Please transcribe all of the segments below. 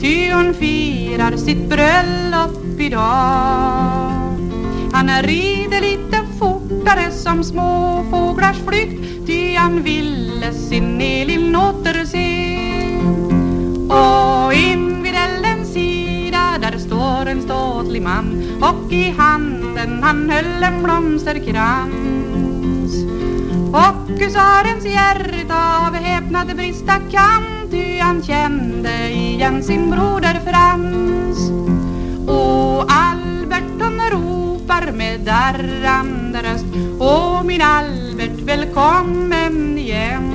Ty hon firar sitt bröllop idag. Han rider lite fortare som små fåglars flykt. Ty han ville sin Elin återse. Och invid eldens sida där står en ståtlig man. Och i handen han höll en blomsterkrans. Och husarens hjärta av häpnad brista kan Ty han kände igen sin broder Frans. Och Albert hon ropar med darrande röst Åh min Albert välkommen igen.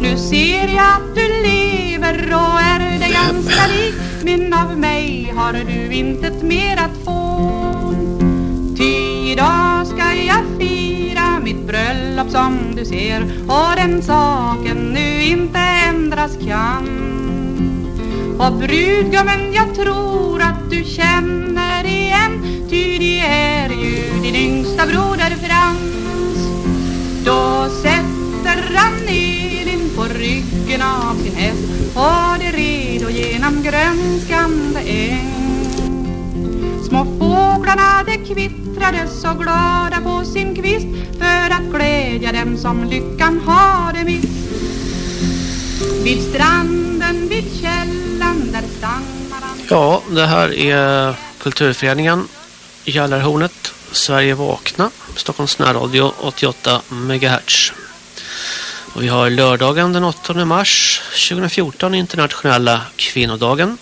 Nu ser jag att du lever och är det ganska lik. Men av mig har du intet mer att få. Ty idag ska jag fira mitt bröllop som du ser. Och den saken nu inte ändras kan. Och brudgummen jag tror att du känner igen. Ty det är ju din yngsta broder Frans. Då sätter han Elin på ryggen av sin häst. Och det redo genom grönskande äng. Små fåglarna de kvittrade så glada på sin kvist. För att glädja dem som lyckan hade mist Vid stranden, vid källan, Ja, det här är Kulturföreningen Jallarhornet Sverige vakna Stockholms närradio 88 MHz. Och vi har lördagen den 8 mars 2014 internationella kvinnodagen.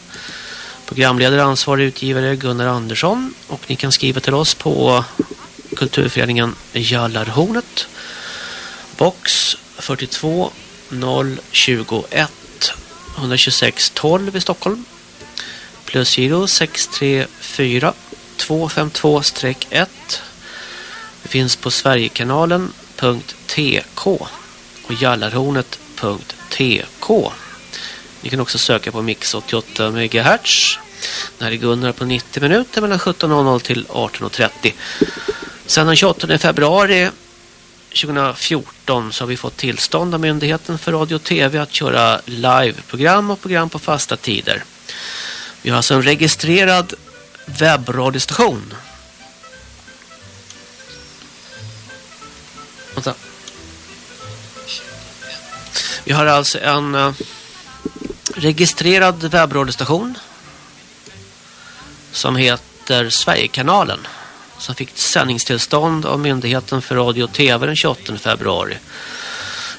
Programledare och ansvarig utgivare Gunnar Andersson och ni kan skriva till oss på Kulturföreningen Jallarhornet box 42 021 126 12 i Stockholm plus giro 634 252-1 det finns på Sverigekanalen.tk och jallarhornet.tk Ni kan också söka på Mix 88 MHz. När är Gunnar på 90 minuter mellan 17.00 till 18.30. Sen den 28 februari 2014 så har vi fått tillstånd av Myndigheten för radio och tv att köra liveprogram och program på fasta tider. Vi har alltså en registrerad webbradiostation. Vänta. Vi har alltså en uh, registrerad webbradiostation som heter Sverigekanalen som fick sändningstillstånd av Myndigheten för radio och tv den 28 februari.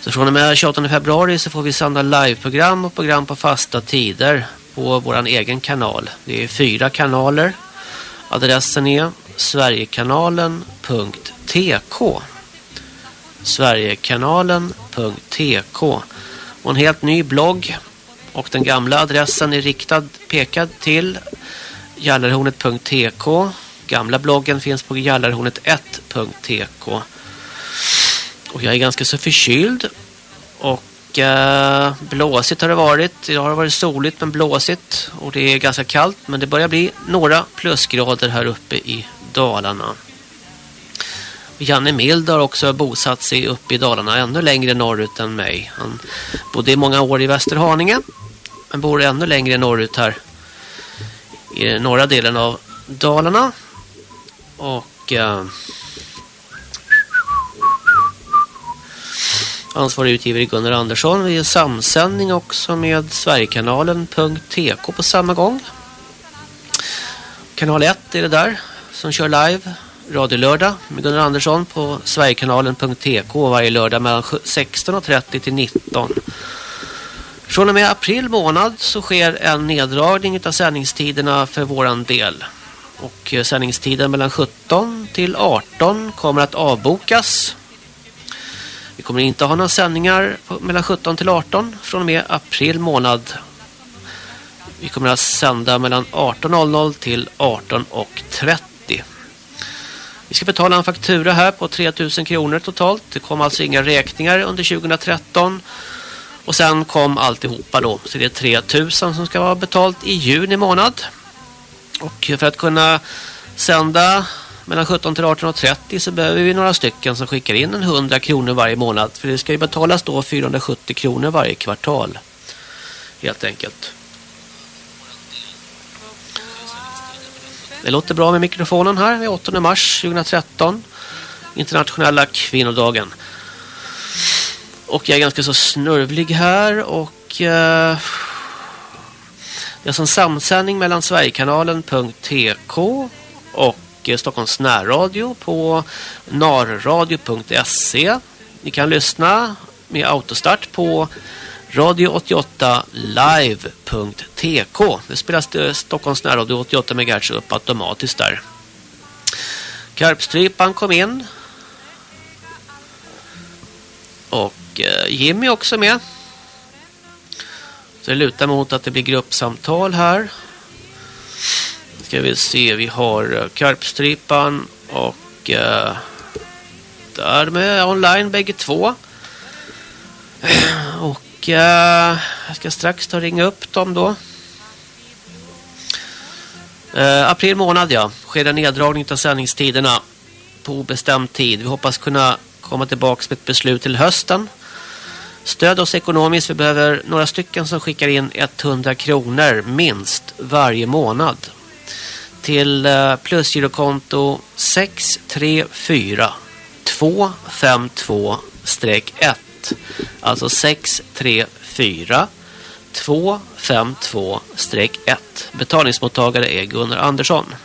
Så från och med 28 februari så får vi sända liveprogram och program på fasta tider på vår egen kanal. Det är fyra kanaler. Adressen är sverigekanalen.tk Sverigekanalen.tk och en helt ny blogg. Och den gamla adressen är riktad pekad till gallerhornet.tk Gamla bloggen finns på gallerhornet1.tk Och jag är ganska så förkyld. Och ganska blåsigt har det varit. Idag har det varit soligt men blåsigt och det är ganska kallt men det börjar bli några plusgrader här uppe i Dalarna. Janne Mild har också bosatt sig uppe i Dalarna ännu längre norrut än mig. Han bodde i många år i Västerhaninge men bor ännu längre norrut här i den norra delen av Dalarna. Och eh, ansvarig utgivare Gunnar Andersson. Vi gör samsändning också med Sverigekanalen.tk på samma gång. Kanal 1 är det där som kör live. Radio lördag med Gunnar Andersson på Sverigekanalen.tk varje lördag mellan 16.30 till 19. Från och med april månad så sker en neddragning av sändningstiderna för våran del. Och eh, sändningstiden mellan 17 till 18 kommer att avbokas. Vi kommer inte ha några sändningar mellan 17 till 18 från och med april månad. Vi kommer att sända mellan 18.00 till 18.30. Vi ska betala en faktura här på 3000 kronor totalt. Det kom alltså inga räkningar under 2013. Och sen kom alltihopa då. Så det är 3000 som ska vara betalt i juni månad. Och för att kunna sända mellan 17 till 18.30 så behöver vi några stycken som skickar in en 100 kronor varje månad. För det ska ju betalas då 470 kronor varje kvartal. Helt enkelt. Det låter bra med mikrofonen här. Det är 8 mars 2013. Internationella kvinnodagen. Och jag är ganska så snurvlig här och... Eh, det är en samsändning mellan Sverigekanalen.tk och Eh, Stockholms närradio på narradio.se. Ni kan lyssna med autostart på radio88live.tk. Det spelas det Stockholms närradio 88 MHz upp automatiskt där. Karpstrypan kom in. Och eh, Jimmy också med. Så det lutar mot att det blir gruppsamtal här. Ska vi se, vi har eh, Karpstrypan och eh, där med online bägge två. Och eh, jag ska strax ta och ringa upp dem då. Eh, april månad ja, sker en neddragning av sändningstiderna på obestämd tid. Vi hoppas kunna komma tillbaka med ett beslut till hösten. Stöd oss ekonomiskt. Vi behöver några stycken som skickar in 100 kronor minst varje månad. Till eh, plusgirokonto 634 252-1. Alltså 634 252-1. Betalningsmottagare är Gunnar Andersson.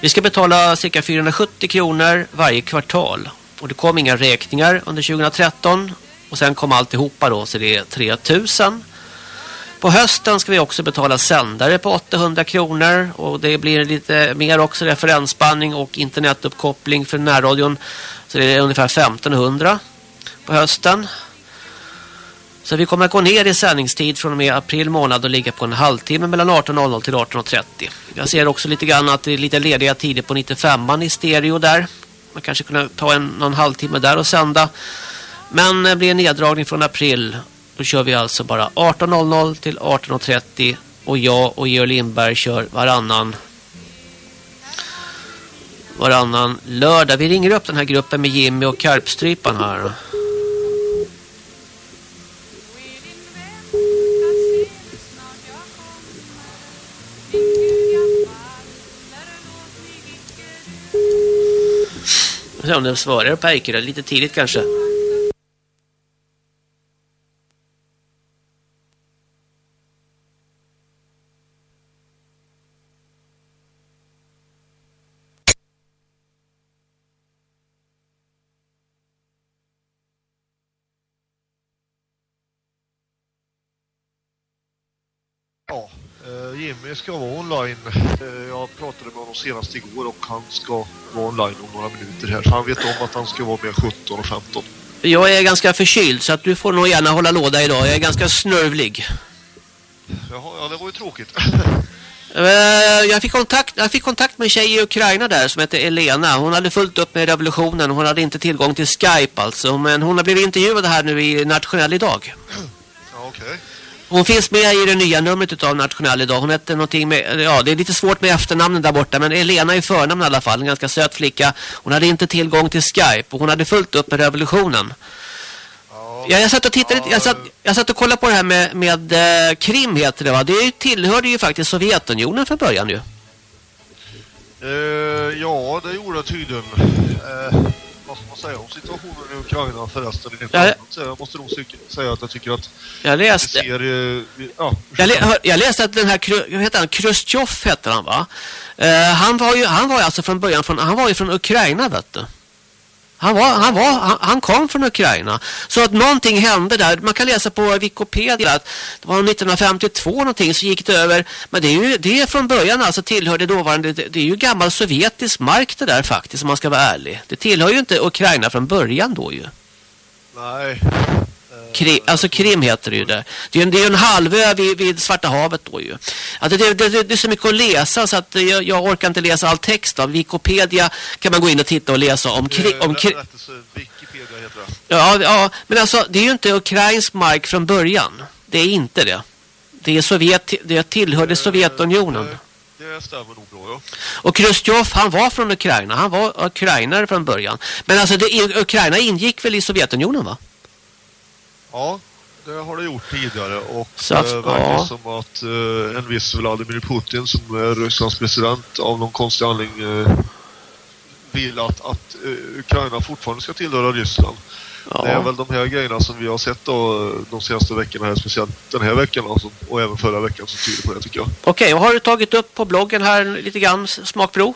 Vi ska betala cirka 470 kronor varje kvartal. Och det kom inga räkningar under 2013. Och sen kom alltihopa då så det är 3000. På hösten ska vi också betala sändare på 800 kronor. Och det blir lite mer också referensspanning och internetuppkoppling för närradion. Så det är ungefär 1500 på hösten. Så vi kommer att gå ner i sändningstid från och med april månad och ligga på en halvtimme mellan 18.00 till 18.30. Jag ser också lite grann att det är lite lediga tider på 95an i stereo där. Man kanske kunde ta en någon halvtimme där och sända. Men det blir en neddragning från april. Då kör vi alltså bara 18.00 till 18.30 och jag och Georg Lindberg kör varannan varannan lördag. Vi ringer upp den här gruppen med Jimmy och Karpstrypan här. Se om den svarar på Ekerö lite tidigt kanske. Ja, Jimmy ska vara online. Eh, jag pratade med honom senast igår och han ska vara online om några minuter här. Så han vet om att han ska vara med 17 och 15. Jag är ganska förkyld så att du får nog gärna hålla låda idag. Jag är ganska snörvlig. Jaha, ja, det var ju tråkigt. Eh, jag fick, kontakt, jag fick kontakt med en tjej i Ukraina där som heter Elena. Hon hade fullt upp med revolutionen. Hon hade inte tillgång till Skype alltså. Men hon har blivit intervjuad här nu i Nationell idag. Ja, okej. Okay. Hon finns med i det nya numret av Nationell idag. Hon heter någonting med, ja det är lite svårt med efternamnen där borta. Men Elena är förnamn i alla fall, en ganska söt flicka. Hon hade inte tillgång till Skype och hon hade fullt upp med revolutionen. Ja, jag, satt och tittade, ja, jag, satt, jag satt och kollade på det här med, med eh, Krim heter det va? Det tillhörde ju faktiskt Sovjetunionen från början ju. Uh, ja, det gjorde det tydligen. Uh, vad ska man säga om situationen i Ukraina förresten? Ja, jag måste nog säga att jag tycker att jag läste, ser, uh, ja, jag, lä, jag, läste att den här, vad heter han, Khrushchev heter han va? han var ju, han var ju alltså från början från, han var ju från Ukraina vet du. Han, var, han, var, han, han, kom från Ukraina. Så att någonting hände där. Man kan läsa på Wikipedia att det var 1952 någonting så gick det över. Men det är ju det är från början alltså tillhörde dåvarande. Det, det är ju gammal sovjetisk mark det där faktiskt om man ska vara ärlig. Det tillhör ju inte Ukraina från början då ju. Nej. Krim, alltså Krim heter det ju där. Det är, en, det är en halvö vid, vid Svarta havet då ju. Alltså det, det, det, är så mycket att läsa så att jag, jag orkar inte läsa all text. Av Wikipedia kan man gå in och titta och läsa om Krim. Om Krim. Wikipedia heter det. Ja, ja, men alltså det är ju inte ukrainsk mark från början. Det är inte det. Det, är Sovjet, det tillhörde Sovjetunionen. Det stämmer nog bra, ja. Och Khrushchev, han var från Ukraina. Han var ukrainare från början. Men alltså, det, Ukraina ingick väl i Sovjetunionen, va? Ja, det har det gjort tidigare. Och Så att, det verkar ja. som att eh, en viss Vladimir Putin, som är Rysslands president, av någon konstig anledning eh, vill att, att eh, Ukraina fortfarande ska tillhöra Ryssland. Ja. Det är väl de här grejerna som vi har sett då, de senaste veckorna, här, speciellt den här veckan alltså, och även förra veckan som tyder på det tycker jag. Okej, och har du tagit upp på bloggen här lite grann smakprov?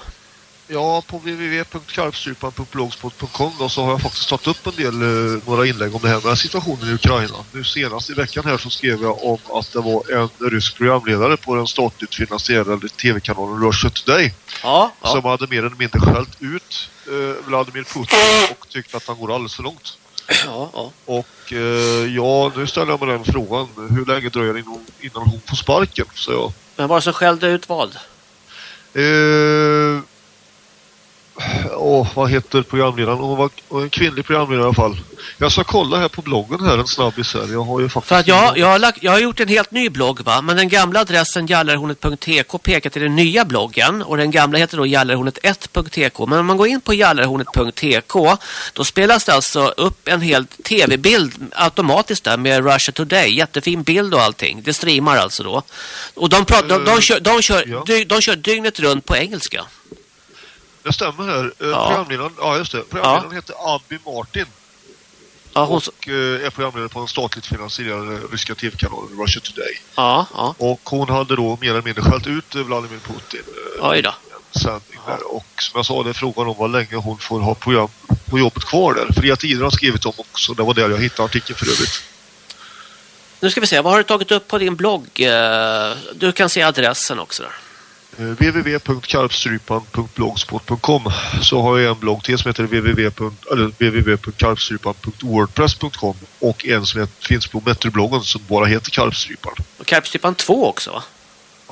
Ja, på www.karpstrypan.blogspot.com då så har jag faktiskt tagit upp en del, eh, några inlägg om det här med situationen i Ukraina. Nu senast i veckan här så skrev jag om att det var en rysk programledare på den statligt finansierade tv-kanalen Russia Today Ja. som hade mer eller mindre skällt ut eh, Vladimir Putin och tyckte att han går alldeles för långt. ja, ja. Och eh, ja, nu ställer jag mig den frågan. Hur länge dröjer det innan, innan hon får sparken? Så jag. Men var det som skällde ut vad? Eh, åh, vad heter programledaren? Hon var en kvinnlig programledare i alla fall. Jag ska kolla här på bloggen här, en snabbis här. Jag har ju faktiskt... För att jag, jag, har lagt, jag har gjort en helt ny blogg va, men den gamla adressen jallarhornet.tk pekar till den nya bloggen och den gamla heter då jallarhornet1.tk. Men om man går in på jallarhornet.tk då spelas det alltså upp en hel tv-bild automatiskt där med Russia Today. Jättefin bild och allting. Det streamar alltså då. Och de, pratar, de, de, kör, de, kör, Ja. dy, de kör dygnet runt på engelska. Det stämmer här. Eh, Ja. Programledaren, ja just det. Programledaren heter Abby Martin Ja, hon, och eh, är programledare på den statligt finansierade ryska tv-kanalen Russia Today. ja, ja. Och hon hade då mer eller mindre skällt ut eh, Vladimir Putin. eh, Oj då. Och som jag sa, det är frågan om vad länge hon får ha program på jobbet kvar där. Fria Tider har skrivit om också. Det var där jag hittade artikeln för övrigt. Nu ska vi se, vad har du tagit upp på din blogg? Eh, Du kan se adressen också där. Eh, Www.karpstrypan.blogspot.com så har jag en blogg till som heter www.karpstrypan.wordpress.com och en som finns på Metrobloggen som bara heter Karpstrypan. Och Karpstrypan 2 också va?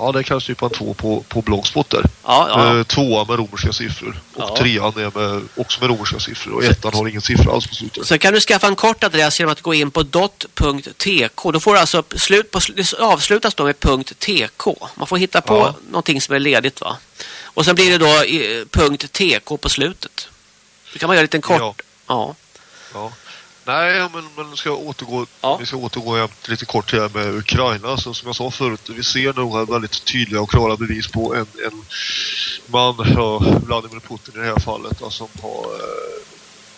Ja, det är Karpstrypan 2 på, på Blogspot där. Ja, ja. Eh, tvåan med romerska siffror och Ja. trean är med, också med romerska siffror och ettan har ingen siffra alls på slutet. Så kan du skaffa en kort adress genom att gå in på dot.tk. Då får du alltså slut på, det avslutas då med .tk. Man får hitta på Ja. någonting som är ledigt va? Och sen blir det då .tk på slutet. Det kan man göra en liten kort. Ja. Ja. Nej, men, men ska jag återgå, Ja. vi ska återgå lite kort här med Ukraina. Så som jag sa förut, vi ser nog här väldigt tydliga och klara bevis på en, en man, Vladimir Putin i det här fallet, då, som har... Eh,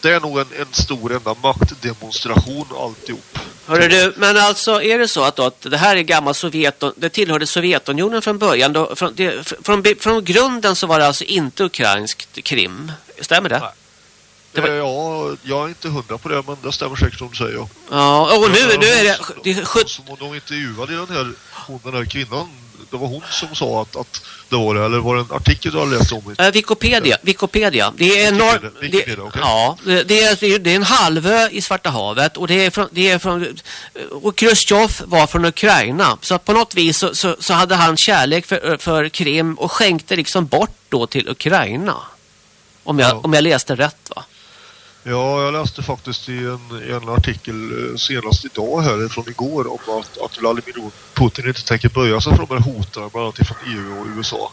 det är nog en, en stor enda maktdemonstration alltihop. Hörru du, men alltså är det så att, då, att det här är gammal Sovjet, det tillhörde Sovjetunionen från början. Då, från, det, från, från grunden så var det alltså inte ukrainskt Krim. Stämmer det? Nej. Var- Eh, ja, jag är inte hundra på det, men det stämmer säkert som du säger. Ja, och nu, nu är det, Hon- det är hon 70 som de intervjuade i den här, hon, den här kvinnan, det var hon som sa att, att det var det, eller var det en artikel du har läst om? Eh, Wikipedia, Wikipedia. Det är enorm, Wikipedia, det, Wikipedia, okej. ja, det är, det är en halvö i Svarta havet och det är från, det är från och Khrushchev var från Ukraina. Så på något vis så, så, så hade han kärlek för, för Krim och skänkte liksom bort då till Ukraina. Om jag, Ja. om jag läste rätt va? Ja, jag läste faktiskt i en, en artikel eh, senast idag här från igår om att, att Vladimir Putin inte tänker böja sig för de här hoten bland annat från EU och USA.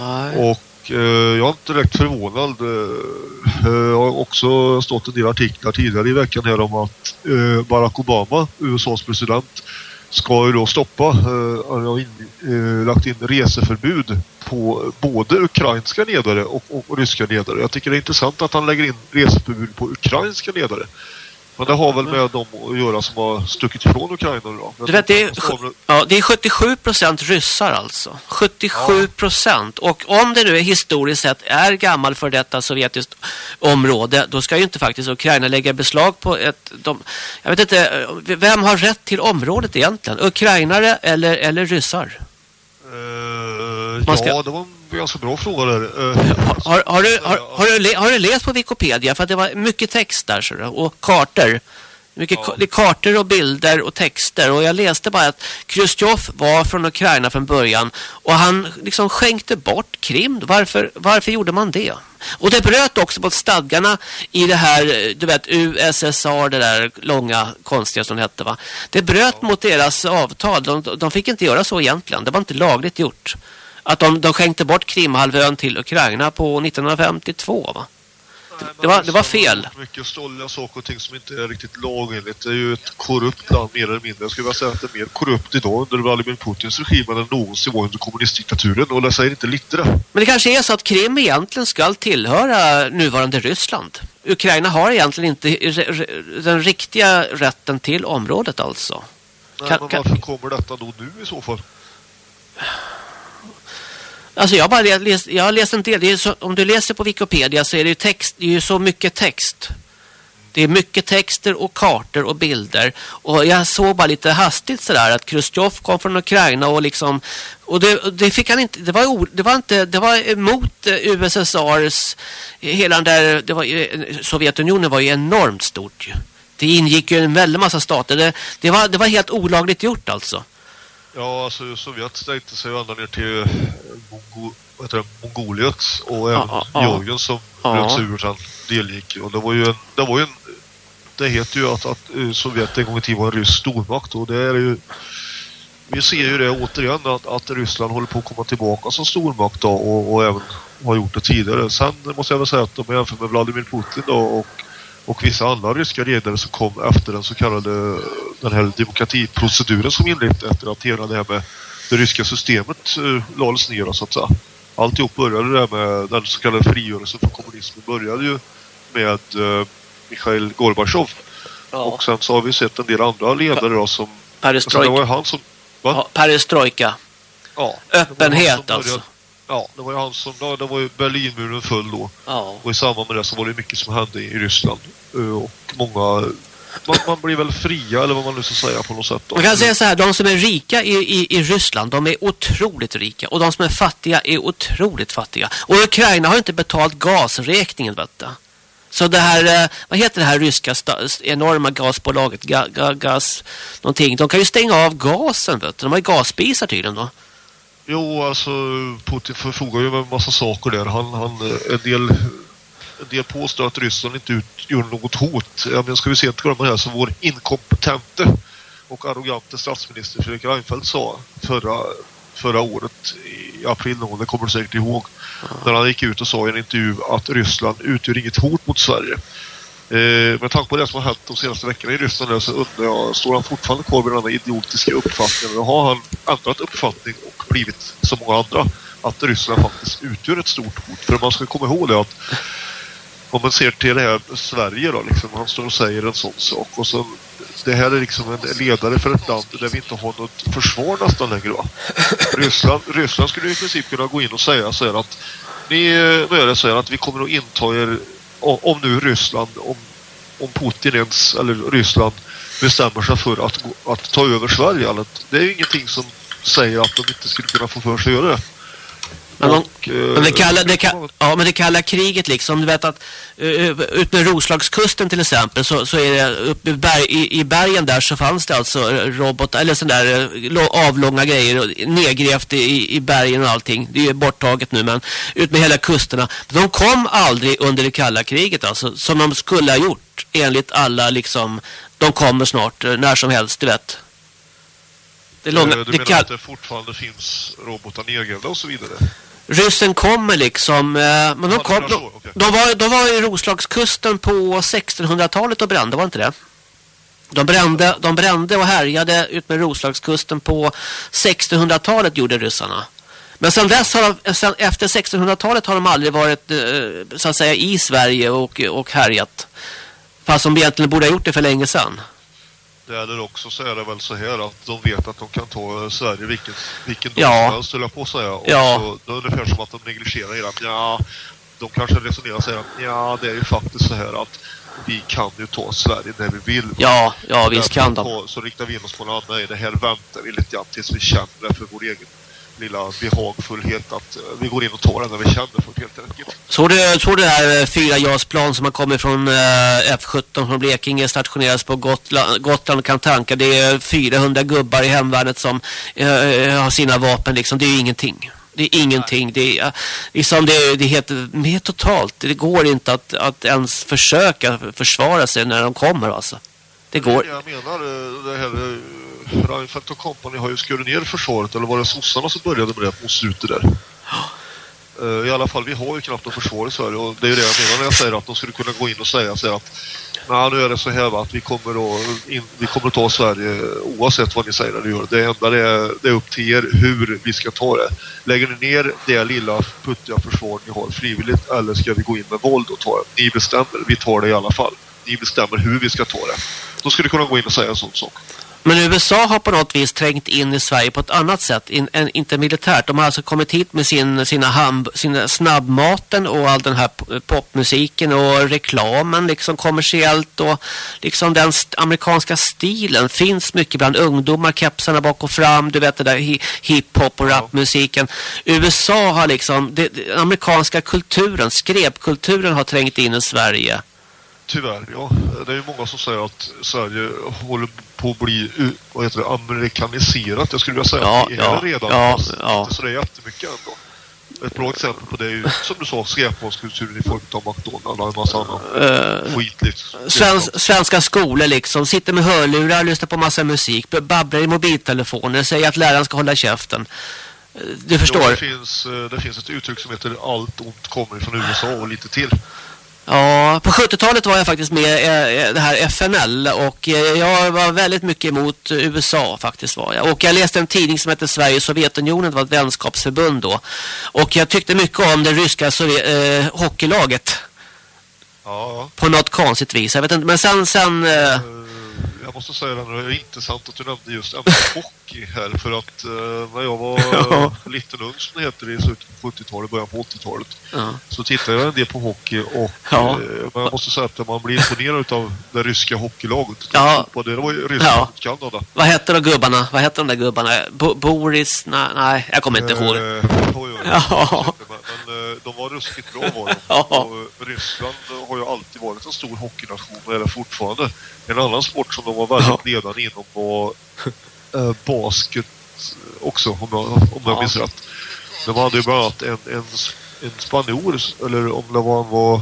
Nej. Och eh, jag är inte direkt förvånad. Eh, eh, jag har också stått en del artiklar tidigare i veckan här om att eh, Barack Obama, USAs president, ska ju då stoppa, eh, har in, eh, lagt in reseförbud på både ukrainska ledare och, och, och ryska ledare. Jag tycker det är intressant att han lägger in reseförbud på ukrainska ledare. Men det har väl med dem att göra som har stuckit ifrån Ukraina då. Du vet, det är, de ja, det är 77 procent ryssar alltså. 77 procent. Och om det nu är historiskt sett är gammal för detta sovjetiskt område, då ska ju inte faktiskt Ukraina lägga beslag på ett... De, jag vet inte, vem har rätt till området egentligen? Ukrainare eller, eller ryssar? Man ska- Ja, det var en ganska bra fråga där. Eh, Har, har, du, har, har, du, har du läst på Wikipedia? För det var mycket text där så, och kartor. Mycket ja. det är kartor och bilder och texter. Och jag läste bara att Khrushchev var från Ukraina från början. Och han liksom skänkte bort Krim. Varför, varför gjorde man det? Och det bröt också mot stadgarna i det här, du vet, USSR, det där långa konstiga som det hette va. Det bröt ja. mot deras avtal. De, de fick inte göra så egentligen. Det var inte lagligt gjort. Att de, de skänkte bort Krimhalvön till Ukraina på 1952 va det, var, det var fel. Mycket stolliga saker och ting som inte är riktigt lagenligt. Det är ju ett korrupt land mer eller mindre. Jag skulle vilja säga att det är mer korrupt idag under Vladimir Putins regim än någonsin var under kommunistdiktaturen. Och det säger inte lite det. Men det kanske är så att Krim egentligen ska tillhöra nuvarande Ryssland. Ukraina har egentligen inte den riktiga rätten till området alltså. Nej, kan, men varför kommer detta då nu i så fall? Alltså jag bara läst, jag har läst en del. Så, om du läser på Wikipedia så är det ju text, det är ju så mycket text. Det är mycket texter och kartor och bilder. Och jag såg bara lite hastigt sådär att Khrushchev kom från Ukraina och liksom och det, det fick han inte det var det var inte det var emot eh, USSRs eh, hela den där det var eh, Sovjetunionen var ju enormt stort ju. Det ingick ju en väldig massa stater. Det, det var det var helt olagligt gjort alltså. Ja, alltså Sovjet sträckte sig ända ner till eh, Mongo, det, Mongoliet och även ja, Georgien som ja. bröt sig ur sen delgick. Och det var ju en, det var ju en, det heter ju att, att eh, Sovjet en gång i tiden var en rysk stormakt och det är ju vi ser ju det återigen att, att Ryssland håller på att komma tillbaka som stormakt då, och, och även har gjort det tidigare. Sen måste jag väl säga att de jämför med Vladimir Putin då, och och vissa andra ryska ledare som kom efter den så kallade den här demokratiproceduren som inleddes efter att hela det här med det ryska systemet uh, lades ner så att säga. Alltihop började där med den så kallade frigörelsen för kommunismen började ju med uh, Mikhail Gorbachev. Ja. Och sen så har vi sett en del andra ledare då som... Perestrojka. Alltså, som... Va? Ja, perestrojka. Ja. Öppenhet alltså. Ja, det var ju han som, det var ju Berlinmuren föll då. Ja. Och i samband med det så var det mycket som hände i Ryssland. Och många man, man, blir väl fria eller vad man nu ska säga på något sätt. Då. Man kan säga så här, de som är rika i, i, i Ryssland, de är otroligt rika. Och de som är fattiga är otroligt fattiga. Och Ukraina har inte betalt gasräkningen, vet du. Så det här, eh, vad heter det här ryska enorma gasbolaget, ga, ga, gas, någonting. De kan ju stänga av gasen, vet du. De har ju gasspisar tydligen då. Jo, alltså Putin förfogar ju med en massa saker där. Han, han, en, del, en del påstår att Ryssland inte utgör något hot. Ja, men ska vi se inte glömma det här som vår inkompetente och arrogante statsminister Fredrik Reinfeldt sa förra, förra året i april någon, det kommer du säkert ihåg. När han gick ut och sa i en intervju att Ryssland utgör inget hot mot Sverige. Eh, med tanke på det som har hänt de senaste veckorna i Ryssland så undrar jag, står han fortfarande kvar med den idiotiska uppfattningen? Eller har han ändrat uppfattning och blivit som många andra att Ryssland faktiskt utgör ett stort hot? För man ska komma ihåg det att om man ser till det här Sverige då, liksom, han står och säger en sån sak och så det här är liksom en ledare för ett land där vi inte har något försvar nästan längre va? Ryssland, Ryssland skulle i princip kunna gå in och säga så här att ni, nu är det så här att vi kommer att inta er om nu Ryssland, om, om Putin ens, eller Ryssland bestämmer sig för att, att ta över Sverige. Det är ju ingenting som säger att de inte skulle kunna få för sig att göra det. Men, och, eh, men, det kalla, det ka, ja, men det kalla kriget liksom, du vet att uh, ut med Roslagskusten till exempel så, så är det uppe i, berg, i, i, bergen där så fanns det alltså robotar eller sån där avlånga grejer nedgrävt i, i bergen och allting. Det är ju borttaget nu men ut med hela kusterna. De kom aldrig under det kalla kriget alltså som de skulle ha gjort enligt alla liksom de kommer snart när som helst du vet. Det långa, du menar det att det fortfarande finns robotar nedgrävda och så vidare? Ryssen kommer liksom eh, men de, kom, de, de, var, de var i Roslagskusten på 1600-talet och brände, var inte det? De brände, de brände och härjade ut med Roslagskusten på 1600-talet gjorde ryssarna. Men sen dess har de, sen, efter 1600-talet har de aldrig varit eh, så att säga i Sverige och, och härjat. Fast de egentligen borde ha gjort det för länge sedan. Det eller också så är det väl så här att de vet att de kan ta Sverige vilken, vilken dag ja. som helst, jag på att säga. Och ja. så, det är ungefär som att de negligerar hela. Ja, de kanske resonerar och säger att ja, det är ju faktiskt så här att vi kan ju ta Sverige när vi vill. Ja, ja visst kan de. Så riktar vi in oss på något annat. Det här väntar vi lite grann tills vi känner det för vår egen lilla behagfullhet att eh, vi går in och tar den när vi känner för det helt enkelt. Såg du, såg du det här eh, fyra JAS-plan som har kommit från eh, F-17 från Blekinge stationeras på Gotland, Gotland och kan tanka. Det är 400 gubbar i hemvärnet som eh, har sina vapen liksom. Det är ju ingenting. Det är ingenting. Det är, liksom det, det är helt, helt totalt. Det går inte att, att ens försöka försvara sig när de kommer alltså. Det går. Jag menar, det här Reinfeldt och kompani har ju skurit ner försvaret eller var det sossarna som började med det på slutet där? I alla fall, vi har ju knappt något försvar i Sverige och det är ju det jag menar när jag säger att de skulle kunna gå in och säga så att Nej, nu är det så här att vi kommer, att, in, vi kommer att ta Sverige oavsett vad ni säger eller gör. Det enda det är, det är upp till er hur vi ska ta det. Lägger ni ner det lilla puttiga försvar ni har frivilligt eller ska vi gå in med våld och ta det? Ni bestämmer, vi tar det i alla fall. Ni bestämmer hur vi ska ta det. Då skulle du kunna gå in och säga en sån sak. Men USA har på något vis trängt in i Sverige på ett annat sätt, in, en, inte militärt. De har alltså kommit hit med sin, sina, hamb, sina snabbmaten och all den här popmusiken och reklamen liksom kommersiellt och liksom den amerikanska stilen finns mycket bland ungdomar, kepsarna bak och fram, du vet det där hiphop och rapmusiken. USA har liksom, det, den amerikanska kulturen, skrepkulturen har trängt in i Sverige. Tyvärr, ja. Det är ju många som säger att Sverige håller på att bli vad heter det, amerikaniserat. Jag skulle vilja säga ja, att det ja, är redan. Ja, ja. Så det är jättemycket ändå. Ett bra exempel på det är ju, som du sa, skräpmålskulturen i folk av McDonalds och en massa annan uh, skit. Liksom. Svensk, svenska skolor liksom, sitter med hörlurar, lyssnar på massa musik, babblar i mobiltelefoner, säger att läraren ska hålla käften. Du förstår? Ja, det, finns, eh, det finns ett uttryck som heter allt ont kommer från USA och lite till. Ja, på 70-talet var jag faktiskt med i det här FNL och eh, jag var väldigt mycket emot USA faktiskt var jag. Och jag läste en tidning som heter Sverige Sovjetunionen, det var ett vänskapsförbund då. Och jag tyckte mycket om det ryska Sovjet, eh, hockeylaget. Ja. På något konstigt vis. Jag vet inte, men sen... sen eh, jag måste säga att det är intressant att du nämnde just hockey här för att eh, när jag var ja. liten ung som det heter i slutet på 70-talet, början på 80-talet ja. så tittade jag en del på hockey och ja. eh, men jag måste säga att man blir imponerad av det ryska hockeylaget. Ja. Och det var ju Ryssland ja. Kanada. Vad hette de gubbarna? Vad hette de där gubbarna? Bo Boris? Nej, nej, jag kommer inte ihåg. Eh, oj, oj, ja. Men, men eh, de var ruskigt bra var de. Ja. Och Ryssland har ju alltid varit en stor hockeynation eller fortfarande. En annan sport som de var väldigt ja. ledande inom var äh, basket också, om jag, om jag minns rätt. De hade ju bland annat en, en, en spanjor, eller om det var, han var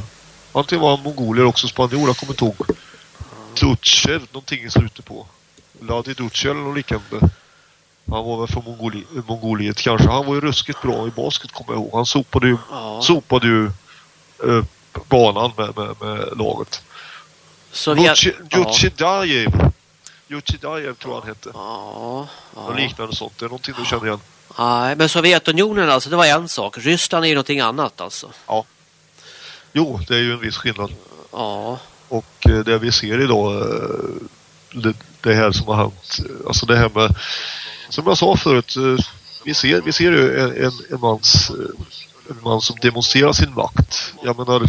antingen var han mongolier också spanjor, jag kommer inte ihåg. Dutcher, någonting i slutet på. Ladi Dutcher eller något liknande. Han var väl från Mongoli Mongoliet kanske. Han var ju ruskigt bra i basket kommer jag ihåg. Han sopade ju, ja. sopade ju äh, banan med, med, med laget. Sovjet... Juchidajev. Juchidajev tror han hette. Ja, ja. Och liknande sånt. Det är någonting du känner igen. Nej, men Sovjetunionen alltså, det var en sak. Ryssland är ju någonting annat alltså. Ja. Jo, det är ju en viss skillnad. Ja. Och eh, det vi ser idag, eh, det, det här som har hänt, alltså det här med, som jag sa förut, eh, vi ser, vi ser ju en, en, en, mans, en man som demonstrerar sin makt. Jag menar,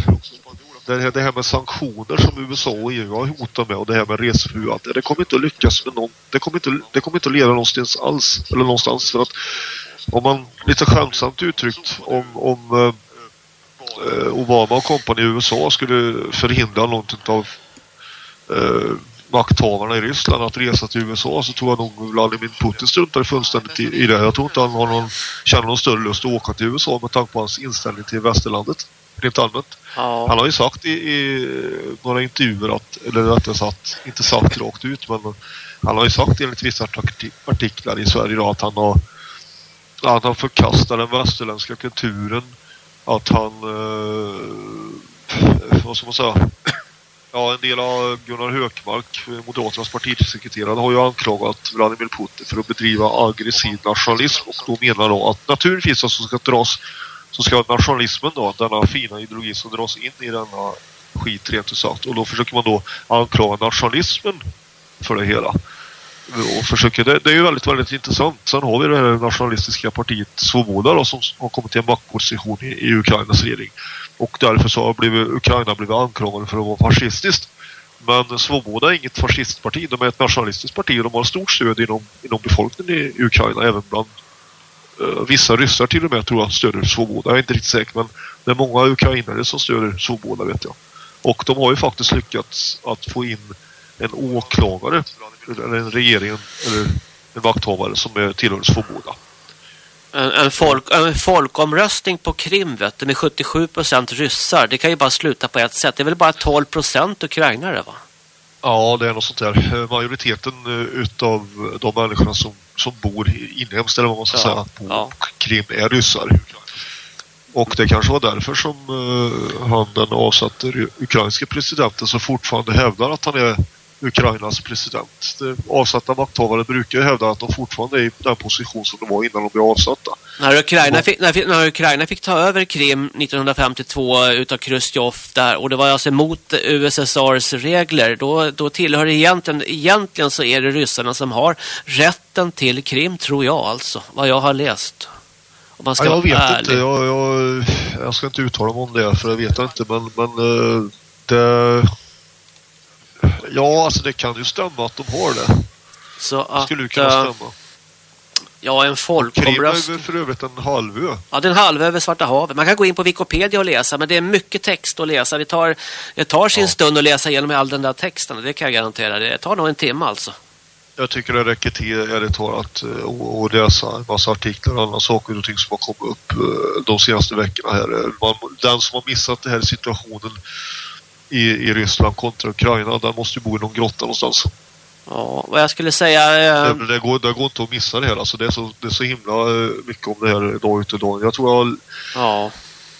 det här, det här med sanktioner som USA och EU har hotat med och det här med reseförbud. Det kommer inte att lyckas med någon. Det kommer inte, det kommer inte att leda någonstans alls. Eller någonstans för att om man lite skämtsamt uttryckt om, om eh, Obama och kompani i USA skulle förhindra någonting typ av eh, makthavarna i Ryssland att resa till USA så tror jag nog Vladimir Putin struntar fullständigt i, i det. Jag tror inte han har någon, känner någon större lust att åka till USA med tanke på hans inställning till västerlandet rent allmänt. Ja. Han har ju sagt i, i, några intervjuer att, eller rättare sagt, inte sagt rakt ut, men han har ju sagt enligt vissa artiklar i Sverige då, att han har att han förkastar den västerländska kulturen att han eh, vad ska man säga ja en del av Gunnar Hökmark Moderaternas partisekreterare har ju anklagat Vladimir Putin för att bedriva aggressiv nationalism och då menar då att naturligtvis alltså ska dras så ska nationalismen då, denna fina ideologi som dras in i denna skit rent ut sagt. Och då försöker man då anklaga nationalismen för det hela. Och försöker, det, det är ju väldigt, väldigt intressant. Sen har vi det här nationalistiska partiet Svoboda då, som har kommit till en maktposition i, i Ukrainas regering. Och därför så har blivit, Ukraina blivit anklagade för att vara fascistiskt. Men Svoboda är inget fascistparti, de är ett nationalistiskt parti och de har stort stöd inom, inom befolkningen i Ukraina, även bland Eh, vissa ryssar till och med tror jag stöder Svoboda. Jag är inte riktigt säker men det är många ukrainare som stöder Svoboda vet jag. Och de har ju faktiskt lyckats att få in en åklagare eller en regering eller en vakthavare som är tillhör Svoboda. En, en, folk, en folkomröstning på Krim vet du, med 77 procent ryssar. Det kan ju bara sluta på ett sätt. Det är väl bara 12 procent ukrainare va? Ja, det är något sånt där. Eh, majoriteten eh, utav de människorna som, som bor inhemskt eller vad man ska ja, säga på ja. Krim är ryssar. Och det kanske var därför som uh, han den avsatte ukrainska presidenten som fortfarande hävdar att han är Ukrainas president. De avsatta makthavare brukar hävda att de fortfarande är i den position som de var innan de blev avsatta. När Ukraina fick, när, när Ukraina fick ta över Krim 1952 utav Khrushchev där och det var alltså emot USSRs regler då, då tillhör det egentligen, egentligen så är det ryssarna som har rätten till Krim tror jag alltså, vad jag har läst. Ja, jag vet ärlig. inte, jag, jag, jag, ska inte uttala mig om det för jag vet inte men, men eh, det Ja, alltså det kan ju stämma att de har det. Så att, det skulle ju kunna eh, stämma. Ja, en folkomröstning. Krim är för övrigt en halvö. Ja, det är en halvö över Svarta havet. Man kan gå in på Wikipedia och läsa, men det är mycket text att läsa. Det tar, det tar sin ja. stund att läsa igenom all den där texten, det kan jag garantera. Det tar nog en timme alltså. Jag tycker det räcker till, ärligt talat, att läsa en massa artiklar och andra saker och ting som har kommit upp eh, de senaste veckorna här. Man, den som har missat den här situationen i, i Ryssland kontra Ukraina. Där måste ju bo i någon grotta någonstans. Ja, vad jag skulle säga... Eh... Det, det, går, det går inte att missa det här. Alltså, det, är så, det är så himla eh, mycket om det här dag ut och dag. Jag tror jag... Ja.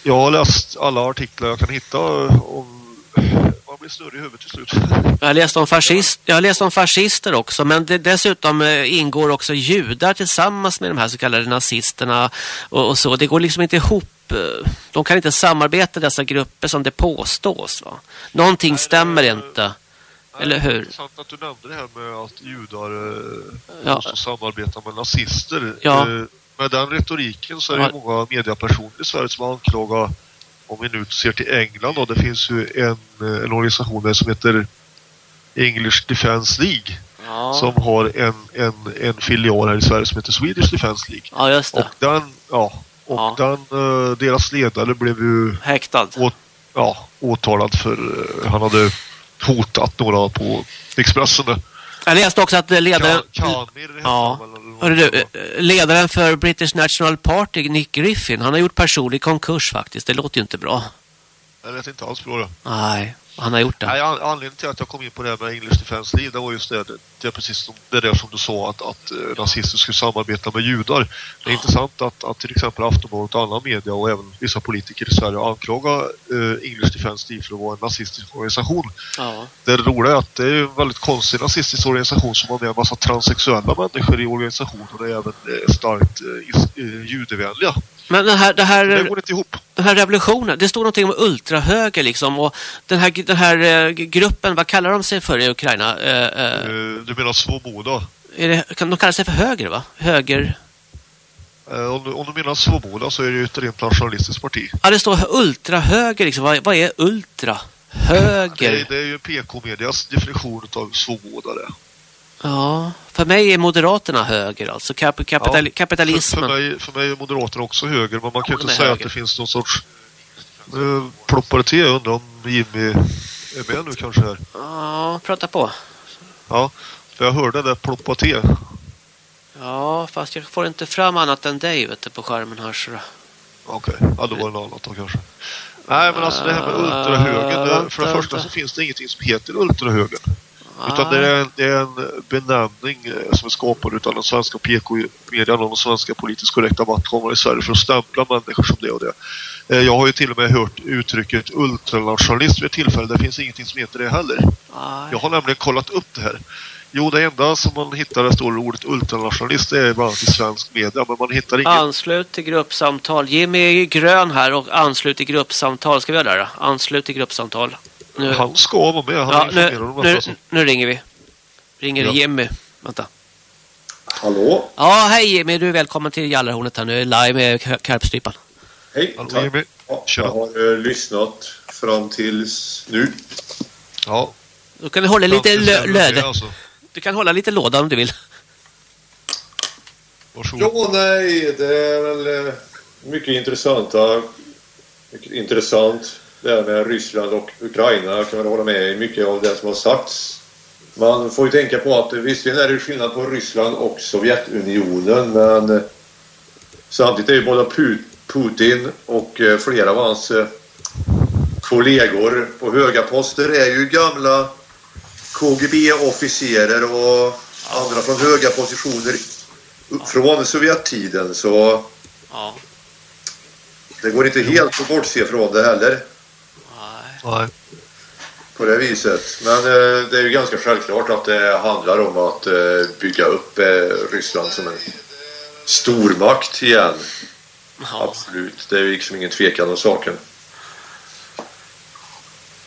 Jag har läst alla artiklar jag kan hitta om man blir snurrig i huvudet till slut. Jag har läst om, fascist, jag har läst om fascister också, men det, dessutom eh, ingår också judar tillsammans med de här så kallade nazisterna och, och så. Det går liksom inte ihop Eh, de kan inte samarbeta dessa grupper som det påstås. Va? Någonting Nej, stämmer är, inte. Nej, Eller hur? Det är intressant att du nämnde det här med att judar eh, ja. måste samarbeta med nazister. Ja. Eh, med den retoriken så är det ja. många mediepersoner i Sverige som anklagar om vi nu ser till England då, det finns ju en, en organisation där som heter English Defense League ja. som har en, en, en filial här i Sverige som heter Swedish Defense League. Ja, just det. Och den, ja, och ja. den, uh, deras ledare blev ju häktad. Åt, ja, åtalad för uh, han hade hotat några på Expressen. Jag läste också att ledaren... Kan, ja. Du, eh, ledaren för British National Party, Nick Griffin, han har gjort personlig konkurs faktiskt. Det låter ju inte bra. Det lät inte alls bra det. Nej. Han har gjort det. Nej, anledningen till att jag kom in på det här med English Defense League det var just det, det är precis som, det där som du sa att, att eh, nazister skulle samarbeta med judar. Det är intressant att, att till exempel Aftonbladet och andra media och även vissa politiker i Sverige anklagar eh, English Defense League för att vara en nazistisk organisation. Ja. Det roliga är att det är en väldigt konstig nazistisk organisation som har med en massa transsexuella människor i organisationen och det är även eh, starkt eh, eh judevänliga. Men den här, det här, det går inte ihop. den här revolutionen, det står någonting om ultrahöger liksom. Och den här, den här eh, gruppen, vad kallar de sig för i Ukraina? Eh, eh, du menar Svoboda? Är det, kan de kalla sig för höger va? Höger... Om du, om du menar Svoboda så är det ju ett rent nationalistiskt parti. Ja, det står ultrahöger liksom. Vad, vad är ultra? Höger? Det, det är ju PK-medias definition av Svoboda det. Ja, för mig är Moderaterna höger, alltså kap kapital ja, kapitalismen. För, för, mig, för mig är Moderaterna också höger, men man kan ju inte säga höger. att det finns någon sorts uh, ploppare till. Jag undrar om Jimmy är med nu kanske här. Ja, prata på. Ja, för jag hörde det ploppa till. Ja, fast jag får inte fram annat än dig vet du, på skärmen här. Så... Okej, okay. ja, då var det något annat då kanske. Nej, men alltså det här med ultrahögern. För det första så finns det ingenting som heter ultrahögern. Utan det är, det är en benämning eh, som är skapad av den svenska PK-median och de svenska politiskt korrekta makthavarna i Sverige för att stämpla människor som det och det. Eh, jag har ju till och med hört uttrycket ultranationalist vid ett tillfälle. Det finns ingenting som heter det heller. Jag har nämligen kollat upp det här. Jo, det enda som man hittar det står ordet ultranationalist det är bland annat i svensk media, men man hittar inget. Anslut till gruppsamtal. Jimmy är grön här och anslut till gruppsamtal. Ska vi göra det då? Anslut till gruppsamtal. Nu. Han ska vara med. Han ja, nu, nu, nu, ringer vi. Ringer ja. Jimmy. Vänta. Hallå? Ja, hej Jimmy. Du är välkommen till Jallarhornet här nu. Live med Karpstrypan. Hej, Hallå, tack. Jimmy. Ja, jag har uh, lyssnat fram tills nu. Ja. Du kan hålla lite löde. Alltså. Du kan hålla lite låda om du vill. Varsågod. Ja, nej, det är väl eh, mycket intressanta, mycket intressant det här med Ryssland och Ukraina. Jag kan väl hålla med i mycket av det som har sagts. Man får ju tänka på att visserligen är det skillnad på Ryssland och Sovjetunionen men eh, samtidigt är ju både Pu- Putin och eh, flera av hans eh, kollegor på höga poster är ju gamla KGB-officerer och andra från höga positioner från Sovjettiden så Ja. det går inte helt att bortse från det heller Nej. På det viset. Men eh, det är ju ganska självklart att det handlar om att bygga upp Ryssland som en stormakt igen. Ja. Absolut, det är ju liksom ingen tvekan om saken.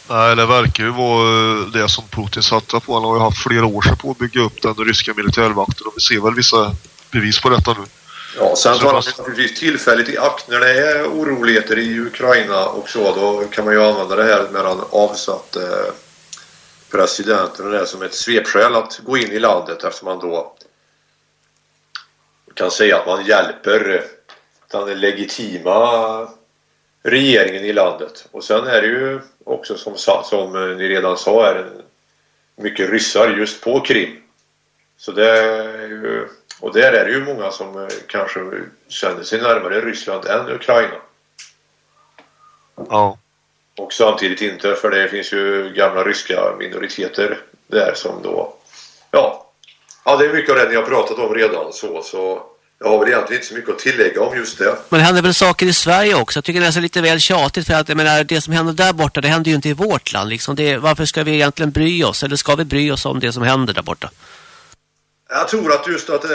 Nej, det verkar ju vara eh, det som Putin satsar på. Han har ju haft flera år på att bygga upp den ryska militärmakten och vi ser väl vissa bevis på detta nu. Ja, sen Så tar han naturligtvis tillfället i akt när det är oroligheter i Ukraina och så. Då kan man ju använda det här med han avsatt eh, presidenten och det som ett svepskäl att gå in i landet eftersom man då kan säga att man hjälper den legitima regeringen i landet. Och sen är det ju också som, som eh, ni redan sa är mycket ryssar just på Krim. Så det är ju, och där är det ju många som eh, kanske känner sig närmare Ryssland än Ukraina. Ja. Och samtidigt inte för det finns ju gamla ryska minoriteter där som då ja, ja det är mycket av det ni har pratat om redan så så jag har väl egentligen inte så mycket att tillägga om just det. Men det händer väl saker i Sverige också. Jag tycker det är lite väl tjatigt för att jag menar, det som händer där borta, det händer ju inte i vårt land. Liksom det, varför ska vi egentligen bry oss? Eller ska vi bry oss om det som händer där borta? Jag tror att just, att,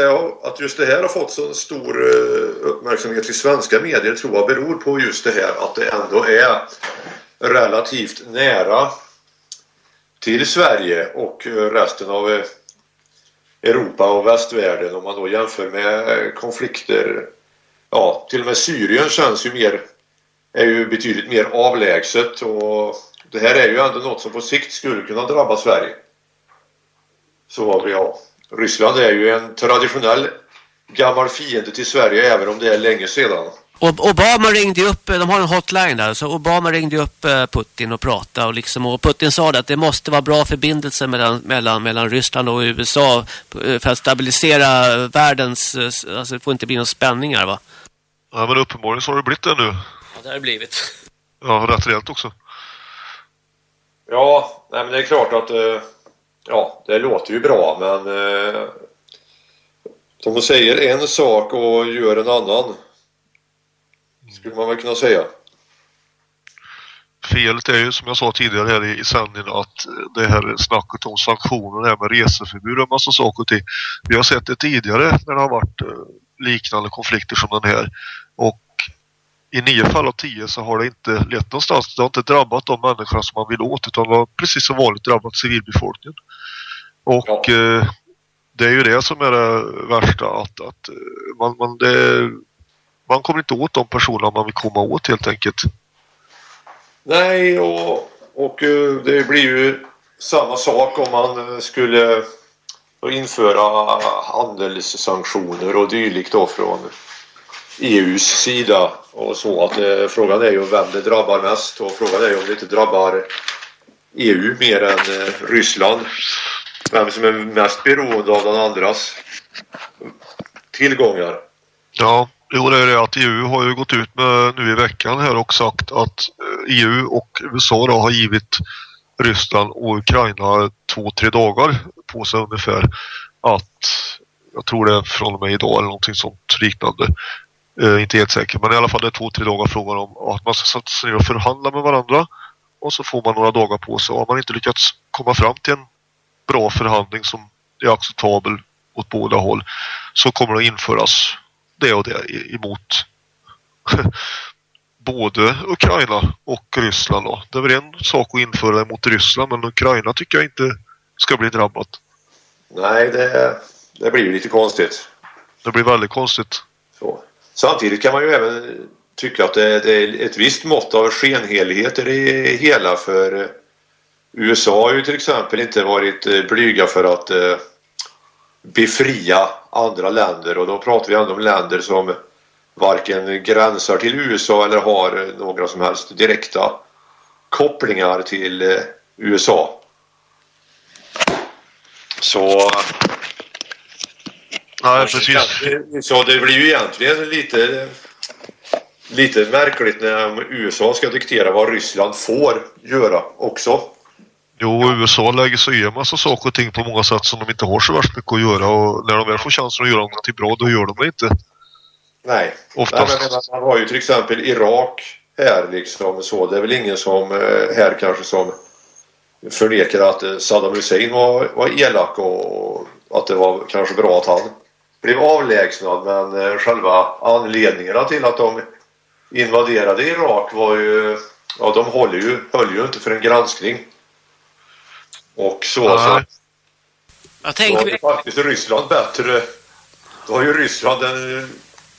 att just det här har fått så stor eh, uppmärksamhet i svenska medier tror jag beror på just det här att det ändå är relativt nära till Sverige och eh, resten av eh, Europa och västvärlden om man då jämför med konflikter. Ja, till och med Syrien känns ju mer är ju betydligt mer avlägset och det här är ju ändå något som på sikt skulle kunna drabba Sverige. Så ja, Ryssland är ju en traditionell gammal fiende till Sverige även om det är länge sedan. Och Obama ringde upp, de har en hotline där, så Obama ringde upp eh, Putin och pratade och, liksom, och Putin sa det att det måste vara bra förbindelser mellan, mellan, mellan Ryssland och USA eh, för att stabilisera världens, eh, alltså det får inte bli några spänningar va? ja, men uppenbarligen så har det blivit det nu. Ja, det har det blivit. Ja, rätt rejält också. Ja, nej men det är klart att ja, det låter ju bra men de säger en sak och gör en annan. Skulle man väl kunna säga. Felet är ju som jag sa tidigare här i, i sändningen att det här snacket om sanktioner, det här med reseförbud och en massa saker ting. Vi har sett det tidigare när det har varit eh, liknande konflikter som den här. Och i nio fall av tio så har det inte lett någonstans. Det har inte drabbat de människorna som man vill åt utan det har precis som vanligt drabbat civilbefolkningen. Och Ja. eh, det är ju det som är det värsta att, att eh, man, man, det, man kommer inte åt de personerna man vill komma åt helt enkelt. Nej, och, och eh, det blir ju samma sak om man skulle införa handelssanktioner och dylikt då från EUs sida och så att eh, frågan är ju vem det drabbar mest och frågan är ju om det inte drabbar EU mer än eh, Ryssland. Vem som är mest beroende av den andras tillgångar. Ja, jo det är det att EU har ju gått ut med nu i veckan här och sagt att eh, EU och USA då har givit Ryssland och Ukraina två, tre dagar på sig ungefär att jag tror det är från och med idag eller någonting sånt liknande. Eh, inte helt säker men i alla fall det är två, tre dagar frågan om att man ska sätta sig ner och förhandla med varandra och så får man några dagar på sig och har man inte lyckats komma fram till en bra förhandling som är acceptabel åt båda håll så kommer det att införas det och det emot både Ukraina och Ryssland. Då. Det är väl en sak att införa det mot Ryssland men Ukraina tycker jag inte ska bli drabbat. Nej, det, det blir ju lite konstigt. Det blir väldigt konstigt. Så. Samtidigt kan man ju även tycka att det, det är ett visst mått av skenheligheter i hela för eh, USA har ju till exempel inte varit eh, blyga för att eh, befria andra länder och då pratar vi ändå om länder som varken gränsar till USA eller har några som helst direkta kopplingar till eh, USA. Så... Nej, precis. Så det blir ju egentligen lite lite märkligt när USA ska diktera vad Ryssland får göra också. Jo, USA lägger sig i en massa saker och ting på många sätt som de inte har så värst mycket att göra och när de väl får chansen att göra någonting bra, då gör de det inte. Nej. Oftast. Nej, men man har ju till exempel Irak här liksom så. Det är väl ingen som eh, här kanske som förnekar att eh, Saddam Hussein var, var elak och att det var kanske bra att han blev avlägsnad men eh, själva anledningarna till att de invaderade Irak var ju ja de håller ju, höll ju inte för en granskning. Och så, Nej. så Jag då tänker... har ju faktiskt Ryssland bättre då har ju Ryssland en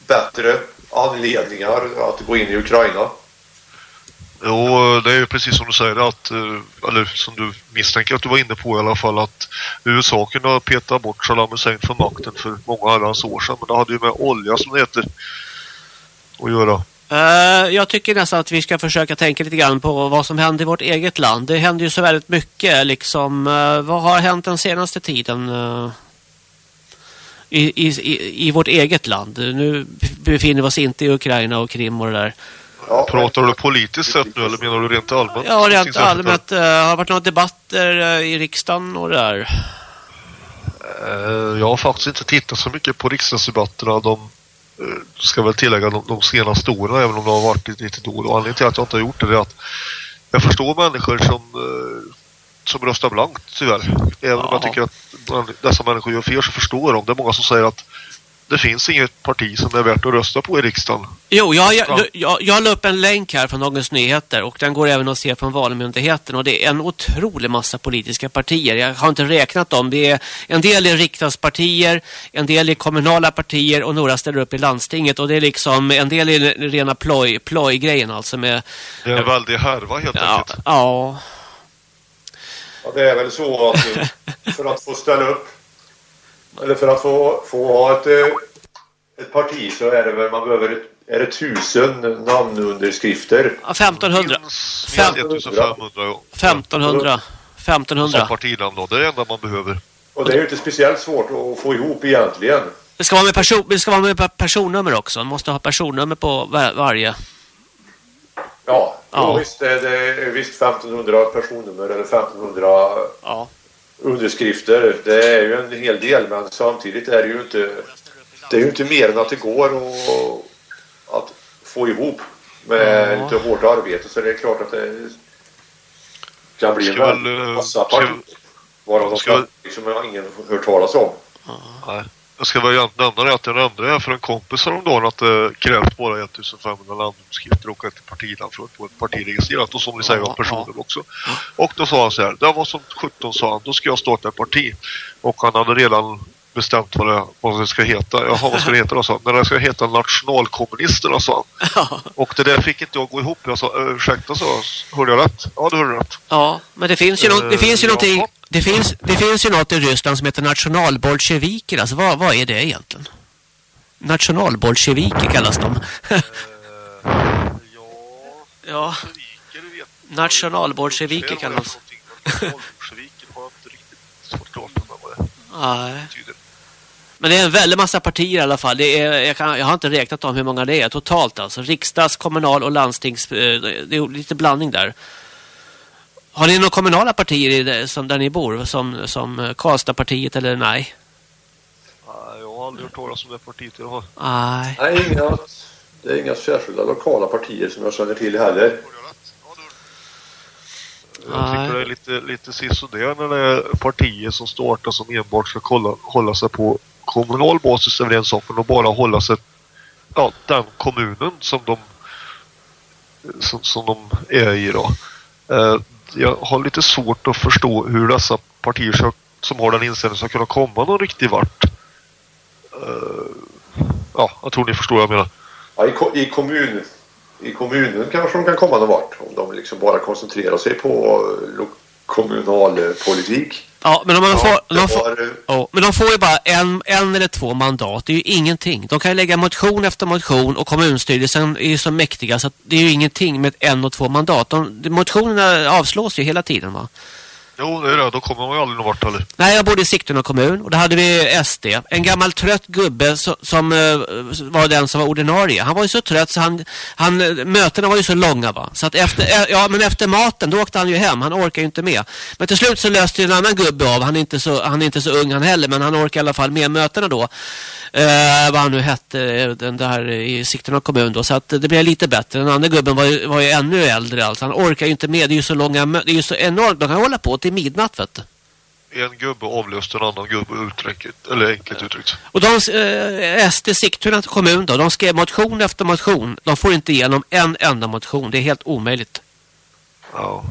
bättre anledningar att gå in i Ukraina. Jo, det är ju precis som du säger att, eh, eller som du misstänker att du var inne på i alla fall att USA kunde ha petat bort Saddam Hussein från makten för många herrans år sedan. Men det hade ju med olja som det heter att göra. Eh, jag tycker nästan att vi ska försöka tänka lite grann på vad som händer i vårt eget land. Det händer ju så väldigt mycket. Liksom, eh, vad har hänt den senaste tiden eh, i, i, i vårt eget land? Nu befinner vi oss inte i Ukraina och Krim och det där. Ja, Pratar du politiskt sett nu eller menar du rent allmänt? Ja, rent allmänt. Uh, har det varit några debatter i riksdagen och det där? Jag har faktiskt inte tittat så mycket på riksdagsdebatterna. De ska väl tillägga de, de senaste åren, även om det har varit lite, lite då och. Anledningen till att jag inte har gjort det är att jag förstår människor som, eh, som röstar blankt tyvärr. Även om Ja. jag tycker att dessa människor gör fel så förstår dem. Det är många som säger att det finns inget parti som är värt att rösta på i riksdagen. Jo, jag, jag, Ja. jag, jag la upp en länk här från Dagens Nyheter och den går även att se från Valmyndigheten och det är en otrolig massa politiska partier. Jag har inte räknat dem. Det är en del är riksdagspartier, en del är kommunala partier och några ställer upp i landstinget och det är liksom en del är rena ploj, plojgrejen alltså med Det är en väldig härva helt ja, enkelt. ja, Ja, det är väl så att för att få ställa upp eller för att få, få ha ett, eh, ett parti så är det väl man behöver ett, är det tusen namnunderskrifter. Ja, 1500. Minst Fem- 1500 ja. 1500. Som 1500. partinamn då. Det är det enda man behöver. Och det är ju inte speciellt svårt att få ihop egentligen. Det ska vara med, person, det ska vara med per- personnummer också. Man måste ha personnummer på var, varje. Ja, Ja. visst, det det är visst 1500 personnummer eller 1500 Ja. Underskrifter. Det är ju en hel del men samtidigt är det ju inte det är ju inte mer än att det går att, att få ihop med Ja. lite hårt arbete så det är klart att det kan bli en eh, massa partier. Varav de ska väl- flesta som ingen hört talas om. Nej. Jag ska väl nämna det att jag nämnde det för en kompis häromdagen att det krävs bara 1500 namnunderskrifter och ett partinamn för att få ett parti registrerat och som ni säger Ja, om personer också. Och då sa han så här, det var som 17 sa han, då ska jag starta ett parti. Och han hade redan bestämt vad det, vad det ska heta. Jaha, vad ska det heta då? sa han. "Nej, Det ska heta Nationalkommunisterna, sa han. Och det där fick inte jag gå ihop. Jag sa, "Eh, ursäkta, så hörde jag rätt? Ja, det hörde du rätt. Ja, men det finns ju, Eh, nå- det finns ju ja. någonting... Det finns, det finns ju något i Ryssland som heter nationalbolsjeviker. Alltså, vad, vad är det egentligen? Nationalbolsjeviker kallas de. Ja, nationalbolsjeviker kallas det Nej. Men det är en väldig massa partier i alla fall. Det är, jag, kan, jag har inte räknat om hur många det är totalt. Alltså riksdags-, kommunal- och landstings... eh, Det är lite blandning där. Har ni några kommunala partier i det, som, där ni bor? Som, som Karlstadpartiet eller nej? Nej, jag har aldrig hört talas om det partiet jag har. Nej. Nej, inga, det är inga särskilda lokala partier som jag känner till heller. Jag tycker Nej. det är lite, lite sisådär när det är partier som startar som enbart ska kolla, hålla sig på kommunal basis sak, men att bara hålla sig ja, den kommunen som de som, som de är i då. Eh, jag har lite svårt att förstå hur dessa partier ska, som har den inställningen ska kunna komma någon riktig vart. Eh, ja, jag tror ni förstår vad jag menar. Ja, i, ko- i, kommun, I kommunen kanske de kan komma någon vart om de liksom bara koncentrerar sig på eh, kommunalpolitik. Ja, men, Ja, får, det de får, var, ja, men de får ju bara en, en eller två mandat. Det är ju ingenting. De kan ju lägga motion efter motion och kommunstyrelsen är ju så mäktiga så det är ju ingenting med en och två mandat. De, de, motionerna avslås ju hela tiden va? Jo, det är det. Då kommer man ju aldrig någon vart heller. Nej, jag bodde i Sigtuna kommun och då hade vi SD. En gammal trött gubbe som, som var den som var ordinarie. Han var ju så trött så han, han, eh, mötena var ju så långa va. Så att efter, eh, ja, men efter maten då åkte han ju hem. Han orkar ju inte med. Men till slut så löste ju en annan gubbe av. Han är inte så, han är inte så ung han heller men han orkar i alla fall med mötena då. Eh, vad han nu hette, eh, den där i Sigtuna kommun då. Så att det blev lite bättre. Den andra gubben var ju, var ju ännu äldre alltså. Han orkar ju inte med. Det är ju så långa, det är ju så enormt. De kan hålla på till midnatt vet du. En gubbe avlöste en annan gubbe uttryckt, eller enkelt uttryckt. Och de, eh, SD Sigtuna kommun då, de skrev motion efter motion. De får inte igenom en enda motion. Det är helt omöjligt. Ja.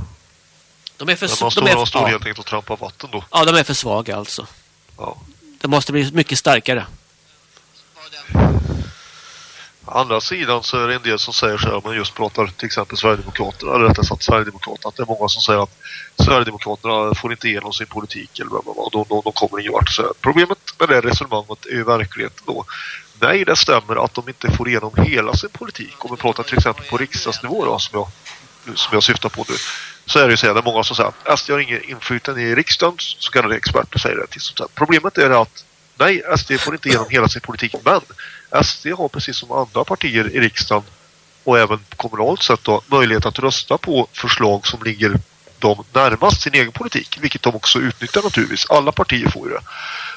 De är för, Men man står, de är, man står ja, helt enkelt och trampar vatten då. ja, de är för svaga alltså. Ja. Det måste bli mycket starkare. Andra sidan så är det en del som säger så här, om man just pratar till exempel Sverigedemokraterna, eller rättare sagt Sverigedemokraterna, att det är många som säger att Sverigedemokraterna får inte igenom sin politik eller vad bla de, de, de kommer ingen vart. Så. Problemet med det resonemanget är ju verkligheten då. Nej, det stämmer att de inte får igenom hela sin politik. Om vi pratar till exempel på riksdagsnivå då, som jag, som jag syftar på nu, så är det ju så här, det är många som säger att SD har inget inflytande i riksdagen, så kallade experter säger det till sånt här. Problemet är att nej, SD får inte igenom hela sin politik, men SD har precis som andra partier i riksdagen och även kommunalt sett då, möjlighet att rösta på förslag som ligger dem närmast sin egen politik, vilket de också utnyttjar naturligtvis. Alla partier får ju det.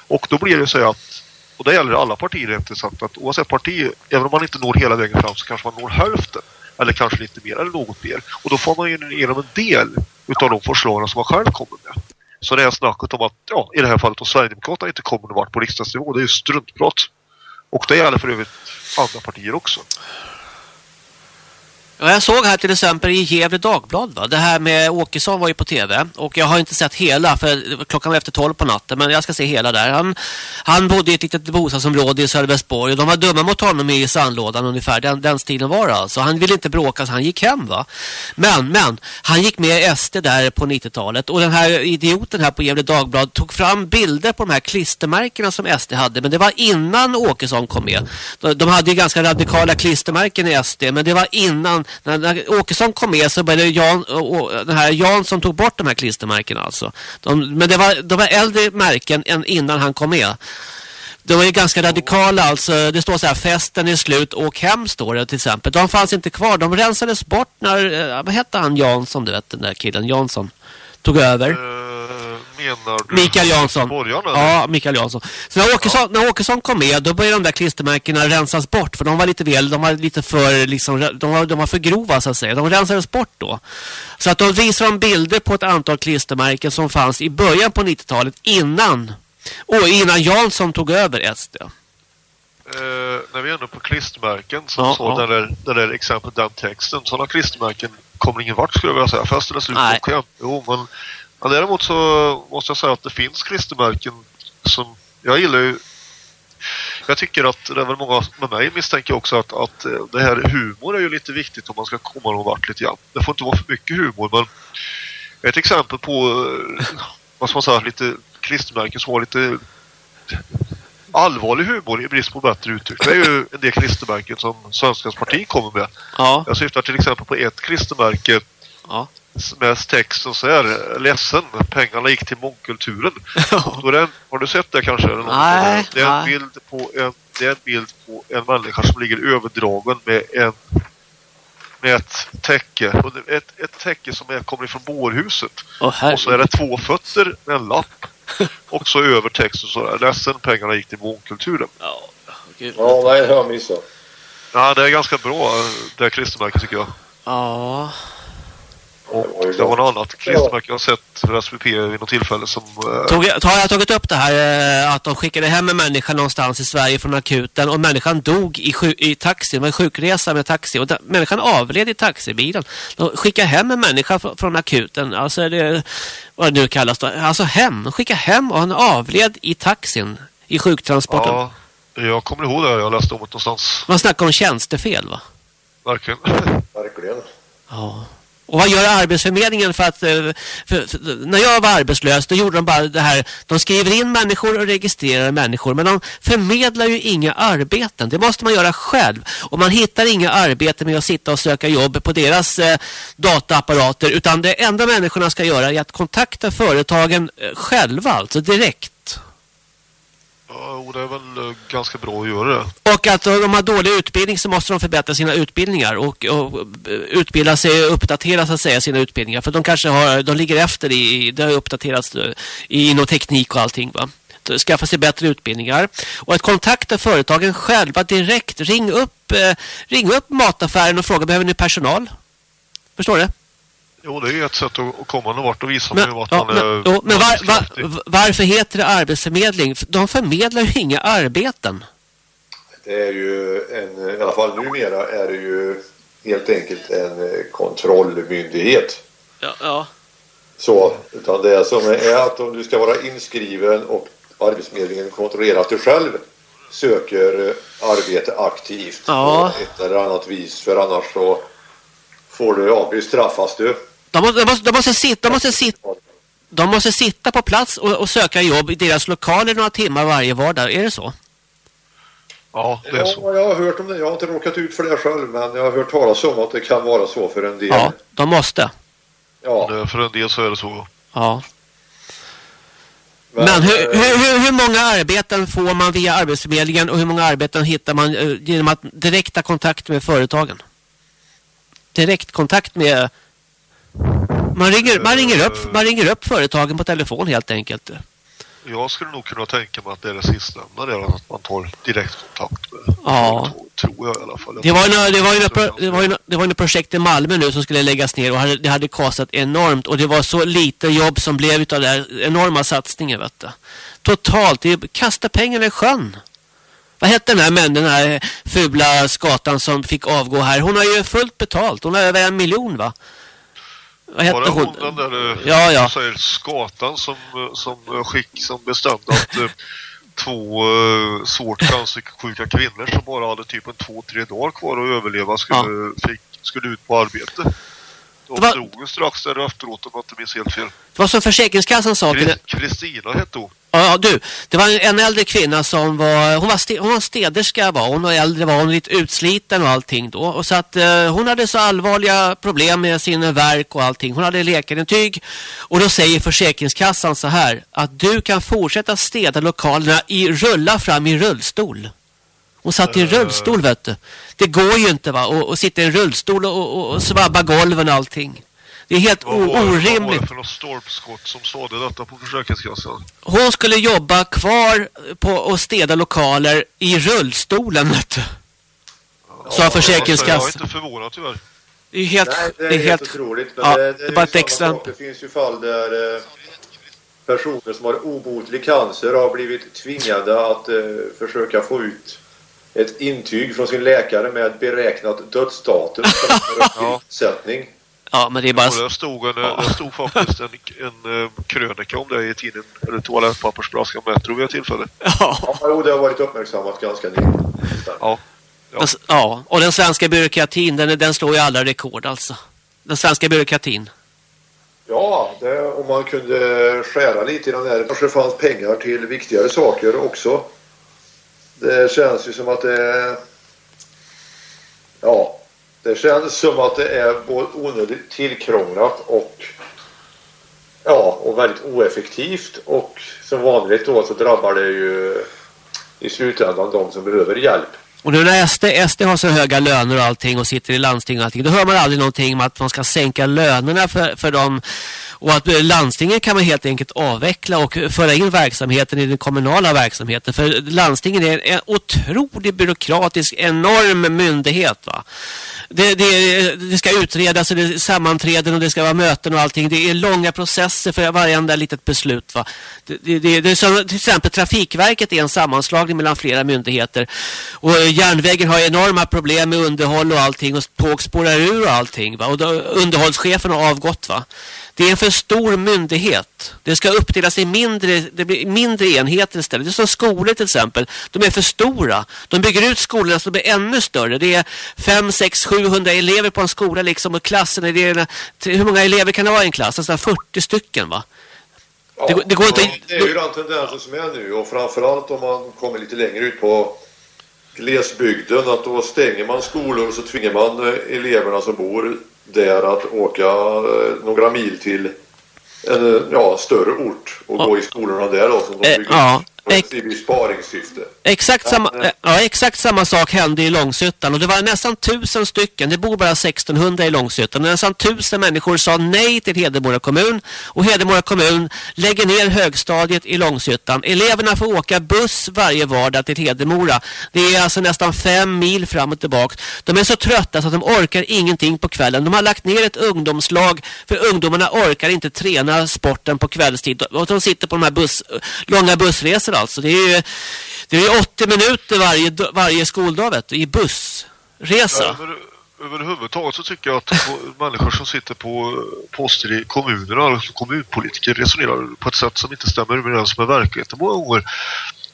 Och då blir det så att, och det gäller alla partier inte sagt att oavsett parti, även om man inte når hela vägen fram så kanske man når hälften. Eller kanske lite mer eller något mer. Och då får man ju igenom en del utav de förslagen som man själv kommer med. Så det är snacket om att, ja, i det här fallet om Sverigedemokraterna inte kommer någon vart på riksdagsnivå, det är ju struntprat. Och det gäller för övrigt andra partier också. Ja, jag såg här till exempel i Gävle Dagblad va? Det här med Åkesson var ju på tv och jag har inte sett hela för klockan var efter 12 på natten men jag ska se hela där. Han, han bodde i ett litet bostadsområde i Sölvesborg och de var dumma mot honom i sandlådan ungefär. Den, den stilen var det alltså. Han ville inte bråka så han gick hem va. Men, men han gick med i SD där på 90-talet och den här idioten här på Gävle Dagblad tog fram bilder på de här klistermärkena som SD hade men det var innan Åkesson kom med. De, de hade ju ganska radikala klistermärken i SD men det var innan när, när Åkesson kom med så började Jan, och, den här Jan som tog bort de här klistermärkena alltså. De, men det var, de var äldre märken än innan han kom med. De var ju ganska radikala alltså. Det står så här, festen är slut, åk hem står det till exempel. De fanns inte kvar, de rensades bort när, eh, vad hette han Jansson du vet, den där killen Jansson. Tog över. Eh, Menar du Mikael Jansson. Borgarna? Ja, Mikael Jansson. Så när Åkesson, när Åkesson kom med, då började de där klistermärkena rensas bort. För de var lite väl, de var lite för, liksom, de var, de var för grova så att säga. De rensades bort då. Så att då visar de bilder på ett antal klistermärken som fanns i början på 90-talet innan, och innan Jansson tog över SD. Eh, när vi är ändå på klistermärken som Ja, så ja. där, är- där är exempel den texten. Sådana klistermärken kommer ingen vart skulle jag vilja säga. Festen är slut. Jo, men, men däremot så måste jag säga att det finns klistermärken som jag gillar ju. Jag tycker att det är väl många med mig misstänker också att, att eh, det här humor är ju lite viktigt om man ska komma någon vart lite grann. Det får inte vara för mycket humor men ett exempel på eh, vad ska man säga, lite klistermärken som har lite allvarlig humor i brist på bättre uttryck. Det är ju en del klistermärken som Svenskans parti kommer med. Ja, Jag syftar till exempel på ett klistermärke ja. Med text som säger ledsen, pengarna gick till mångkulturen. Då är det en, har du sett det kanske? Eller något Nej, det, är en nej. bild på en, det är en bild på en människa som ligger överdragen med en med ett täcke. Ett, ett täcke som är, kommer ifrån bårhuset. Åh Och så är det två fötter med en lapp. Och så över texten så är det ledsen, pengarna gick till mångkulturen. Ja, gud. Ja, nej, det har jag missat. Ja, det är ganska bra det här klistermärket tycker jag. Ja. Och det var något annat klistermärke jag har sett för SVP vid något tillfälle som... eh, Tog, jag- har jag tagit upp det här eh, att de skickade hem en människa någonstans i Sverige från akuten och människan dog i, i taxi, det var en sjukresa med taxi och människan avled i taxibilen. De skickar hem en människa fr, från akuten, alltså det, vad det nu kallas då, alltså hem, skicka hem och han avled i taxin i sjuktransporten. Ja, jag kommer ihåg det. här. Jag läste om det någonstans. Man snackar om tjänstefel va? Verkligen. Verkligen. Ja. Och vad gör Arbetsförmedlingen för att... Eh, för, för, när jag var arbetslös då gjorde de bara det här. De skriver in människor och registrerar människor. Men de förmedlar ju inga arbeten. Det måste man göra själv. Och man hittar inga arbeten med att sitta och söka jobb på deras eh, dataapparater. Utan det enda människorna ska göra är att kontakta företagen eh, själva. Alltså direkt. Ja, och det är väl eh, ganska bra att göra det. Och att de har dålig utbildning så måste de förbättra sina utbildningar och, och eh, utbilda sig och uppdatera så att säga sina utbildningar. För de kanske har, de ligger efter i, det har uppdaterats eh, i inom teknik och allting va. Skaffa sig bättre utbildningar. Och att kontakta företagen själva direkt. Ring upp, eh, ring upp mataffären och fråga behöver ni personal? Förstår du? Jo, det är ett sätt att komma någon vart och visa Men, att ja, man men, är jo, men var, var, varför heter det arbetsförmedling? De förmedlar ju inga arbeten. Det är ju en, i alla fall numera är det ju helt enkelt en kontrollmyndighet. Ja, ja. Så, utan det som är att om du ska vara inskriven och Arbetsförmedlingen kontrollerar att du själv söker arbete aktivt Ja. på ett eller annat vis. För annars så får du, ja, bestraffas du. De, måste, de, måste, de, måste sitta, de, måste sitta, de måste sitta på plats och, och söka jobb i deras lokaler några timmar varje vardag. Är det så? Ja, det är så. Ja, jag har hört om det. Jag har inte råkat ut för det själv men jag har hört talas om att det kan vara så för en del. Ja, de måste. Ja, För en del så är det så. Ja. Men, hur, eh, hur, hur, hur många arbeten får man via Arbetsförmedlingen och hur många arbeten hittar man eh, genom att direkta kontakt med företagen? Direkt kontakt med... Man ringer, man, ringer upp, man ringer upp företagen på telefon helt enkelt. Jag skulle nog kunna tänka mig att det är det sistnämnda där, att man tar direkt kontakt med Ja. Tror jag i alla fall. Det var, ju, nå- det, var ju, nå- pro- det, var ju, nå- det var ju något projekt i Malmö nu som skulle läggas ner och hade, det hade kostat enormt och det var så lite jobb som blev utav den här enorma satsningen vet du. Totalt, det kasta pengarna i sjön. Vad hette den här männen, den här fula skatan som fick avgå här? Hon har ju fullt betalt, hon har över en miljon va? Vad hette hon? hon den där eh, Ja, ja. säger, skatan som, eh, som eh, skick som bestämde att två eh, svårt cancersjuka kvinnor som bara hade typ en två, tre dagar kvar att överleva skulle, fick, skulle ut på arbete. De Det var- drog strax där efteråt om jag inte minns helt fel. Det var som Försäkringskassan sa Kristina hette hon. Ja, du. Det var en äldre kvinna som var... Hon var, ste, hon var städerska var hon och äldre var hon lite utsliten och allting då. Och så att eh, hon hade så allvarliga problem med sin verk och allting. Hon hade läkarintyg. Och då säger Försäkringskassan så här. Att du kan fortsätta städa lokalerna i rulla fram i rullstol. Hon satt i en rullstol vet du. Det går ju inte va. Och, och sitta i en rullstol och, och, och svabba golven och allting. Det är helt Vad o- var, det- vad var orimligt. det för något stolpskott som sade detta på Försäkringskassan? Hon skulle jobba kvar på och städa lokaler i rullstolen. vet du. Sa Jag är Försäkringskassan. inte förvånad tyvärr. Det är helt... Nej, det är, det är helt, helt otroligt. Men Ja, det, det det, är bara ett exempel. Det finns ju fall där eh, personer som har obotlig cancer har blivit tvingade att eh, försöka få ut ett intyg från sin läkare med beräknat dödsdatum för Ja. Ja, men det är bara... där stod, en, där stod faktiskt en, en, eh, krönika om det i tidningen, eller toalettpappersbraskan Metro vid ett tillfälle. Ja. Ja, det har varit uppmärksammat ganska nyligen. Ja. Ja. ja. Och den svenska byråkratin, den, den slår ju alla rekord alltså. Den svenska byråkratin. Ja, det, om man kunde skära lite i den här. kanske fanns pengar till viktigare saker också. Det känns ju som att det. Ja, det känns som att det är både onödigt tillkrånglat och ja, och väldigt oeffektivt och som vanligt då så drabbar det ju i slutändan de som behöver hjälp. Och nu när SD, SD har så höga löner och allting och sitter i landsting och allting, då hör man aldrig någonting om att man ska sänka lönerna för, för dem. Och att eh, landstingen kan man helt enkelt avveckla och föra in verksamheten i den kommunala verksamheten. För landstingen är en otroligt byråkratisk, enorm myndighet va. Det, det, det ska utredas och det är sammanträden och det ska vara möten och allting. Det är långa processer för varenda litet beslut. Va? Det, det, det, är som, till exempel Trafikverket är en sammanslagning mellan flera myndigheter. Och järnvägen har enorma problem med underhåll och allting och tåg spårar ur och allting. Va? Och då, underhållschefen har avgått. Va? Det är en för stor myndighet. Det ska uppdelas i mindre, det blir mindre enheter istället. Det är som skolor till exempel. De är för stora. De bygger ut skolorna så de blir ännu större. Det är 5, 6, 700 elever på en skola liksom och klassen är det, hur många elever kan det vara i en klass? Alltså 40 stycken va? Ja, det, det, går inte... det är ju den tendensen som är nu och framförallt om man kommer lite längre ut på glesbygden att då stänger man skolor och så tvingar man eh, eleverna som bor där att åka eh, några mil till en ja, större ort och ja. gå i skolorna där då som de bygger ja. I besparingssyfte. Exakt samma, eh, ja, exakt samma sak hände i Långshyttan och det var nästan tusen stycken, det bor bara 1600 i Långshyttan. Nästan tusen människor sa nej till Hedemora kommun och Hedemora kommun lägger ner högstadiet i Långshyttan. Eleverna får åka buss varje vardag till Hedemora. Det är alltså nästan fem mil fram och tillbaka. De är så trötta så att de orkar ingenting på kvällen. De har lagt ner ett ungdomslag för ungdomarna orkar inte träna sporten på kvällstid och de sitter på de här buss, långa bussresor minuter alltså. Det är ju det är 80 minuter varje, varje skoldag vet du, i bussresa. Ja, över, överhuvudtaget så tycker jag att människor som sitter på poster i kommunerna, alltså kommunpolitiker, resonerar på ett sätt som inte stämmer överens med verkligheten många gånger.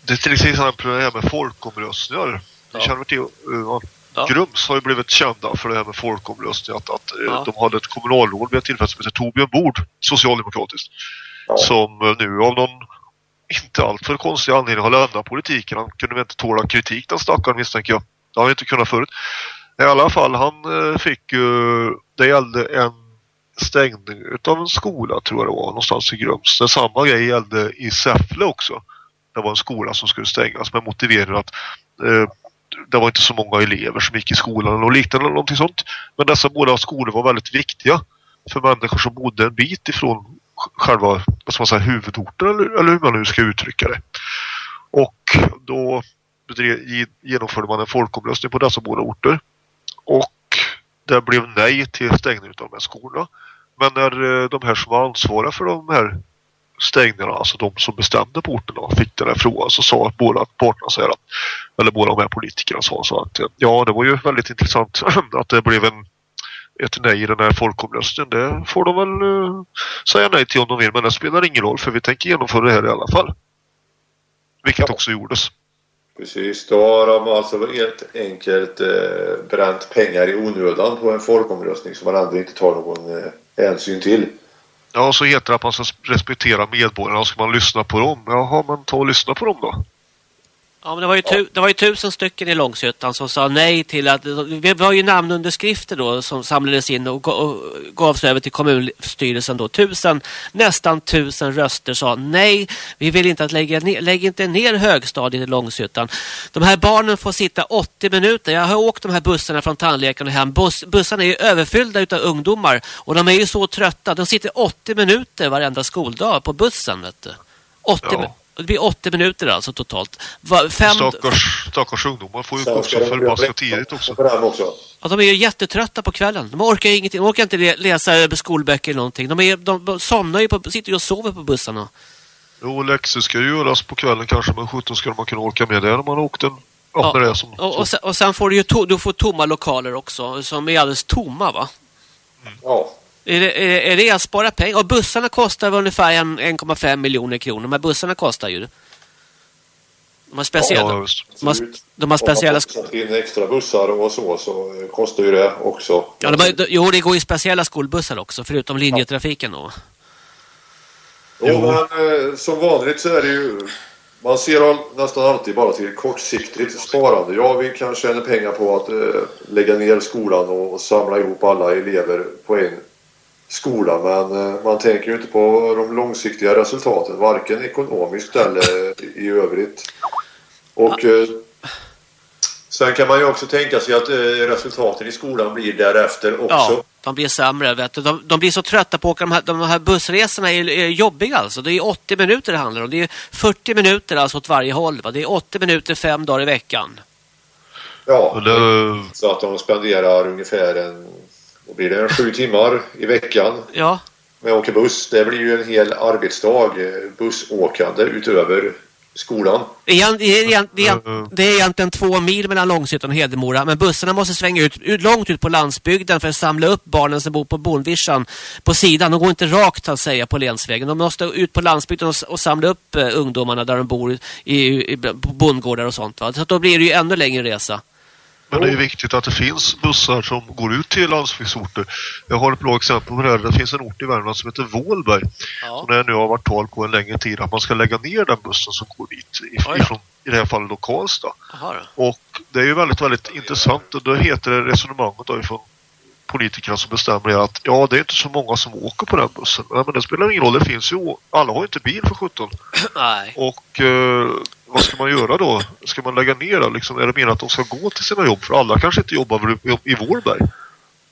Det är till exempel det här med folkomröstningar. Ja. känner till uh, Ja. Grums har ju blivit kända för det här med folkomröstning att, att eh, ja. de hade ett kommunalråd vid ett tillfälle som heter Torbjörn Bord, socialdemokratiskt ja. som eh, nu av någon inte alltför konstig anledning har lämnat politiken. Han kunde väl inte tåla kritik den stackaren misstänker jag. Det har han inte kunnat förut. I alla fall, han eh, fick ju, det gällde en stängning utav en skola tror jag det var, någonstans i Grums. Det samma grej gällde i Säffle också. Det var en skola som skulle stängas med motiveringen att eh, det var inte så många elever som gick i skolan och liknande eller någonting sånt. Men dessa båda skolor var väldigt viktiga för människor som bodde en bit ifrån själva vad ska man säga, huvudorten eller, eller hur man nu ska uttrycka det. Och då bedrev, genomförde man en folkomröstning på dessa båda orter. Och det blev nej till stängning av de här skolorna. Men när eh, de här som var ansvariga för de här stängningarna, alltså de som bestämde på orterna, fick den här frågan så sa att båda parterna så här, eller båda de här politikerna sa så att ja, det var ju väldigt intressant att det blev en ett nej i den här folkomröstningen. Det får de väl uh, säga nej till om de vill. Men det spelar ingen roll för vi tänker genomföra det här i alla fall. Vilket också gjordes. Precis, då har de alltså helt enkelt eh, bränt pengar i onödan på en folkomröstning som man ändå inte tar någon eh, hänsyn till. Ja, så heter det att man ska respektera medborgarna och ska man lyssna på dem. Jaha, men ta och lyssna på dem då. Ja, men det var, ju tu, det var ju tusen stycken i Långshyttan som sa nej till att... Vi var ju namnunderskrifter då som samlades in och, gavs över till kommunstyrelsen då. Tusen, nästan tusen röster sa nej. Vi vill inte att lägga ner, lägg inte ner högstadiet i Långshyttan. De här barnen får sitta 80 minuter. Jag har åkt de här bussarna från tandläkaren och hem. Bus, bussarna är ju överfyllda utav ungdomar och de är ju så trötta. De sitter 80 minuter varenda skoldag på bussen, vet du. 80 ja. Det blir 80 minuter alltså totalt. Fem... Stackars, stackars ungdomar får ju gå så förbaskat tidigt också. Ja, de är ju jättetrötta på kvällen. De orkar ingenting. De orkar inte läsa skolböcker eller någonting. De, är, de, somnar ju på, sitter ju och sover på bussarna. Jo, läxor ska ju göras på kvällen kanske, men 17 ska man kunna åka med det när man åkt en Ja, ja, som, och, och, sen, och sen får du ju to, du får tomma lokaler också som är alldeles tomma va? Mm. Ja. Är det, är, är det att spara pengar? Och bussarna kostar ungefär 1,5 miljoner kronor. Men bussarna kostar ju. De har speciella... Ja, de, har, de har speciella... In extra bussar och så, så kostar ju det också. Ja, de har, jo, det går ju speciella skolbussar också, förutom linjetrafiken då. Jo, men eh, som vanligt så är det ju... Man ser nästan alltid bara till kortsiktigt sparande. Ja, vi kan tjäna pengar på att eh, lägga ner skolan och, och samla ihop alla elever på en skola men eh, man tänker ju inte på de långsiktiga resultaten varken ekonomiskt eller i övrigt. Och eh, sen kan man ju också tänka sig att eh, resultaten i skolan blir därefter också. Ja, de blir sämre. Vet du. De, de blir så trötta på att åka de här, de här bussresorna är, är jobbiga alltså. Det är 80 minuter det handlar om. Det är 40 minuter alltså åt varje håll. Va? Det är 80 minuter fem dagar i veckan. Ja, så att de spenderar ungefär en då blir det sju timmar i veckan ja. med att åka buss. Det blir ju en hel arbetsdag bussåkande utöver skolan. Det är, det, är, det, är, egentligen två mil mellan Långshyttan och Hedemora. Men bussarna måste svänga ut, ut långt ut på landsbygden för att samla upp barnen som bor på bondvischan på sidan. De går inte rakt att säga på länsvägen. De måste ut på landsbygden och, och samla upp uh, ungdomarna där de bor i, i, i bondgårdar och sånt. Va? Så då blir det ju ännu längre resa. Men det är viktigt att det finns bussar som går ut till landsbygdsorter. Jag har ett bra exempel på det här. Det finns en ort i Värmland som heter Vålberg. Ja. När jag nu har varit tal på en längre tid att man ska lägga ner den bussen som går dit. Ifrån, I det här fallet då Karlstad. Aha. Och det är ju väldigt, väldigt intressant. Och då heter det resonemanget då ifrån politikerna som bestämmer att ja, det är inte så många som åker på den bussen. Nej, men det spelar ingen roll. Det finns ju, alla har ju inte bil för 17. Nej. Och eh, vad ska man göra då? Ska man lägga ner det? Liksom, är det meningen att de ska gå till sina jobb? För alla kanske inte jobbar i Vårberg.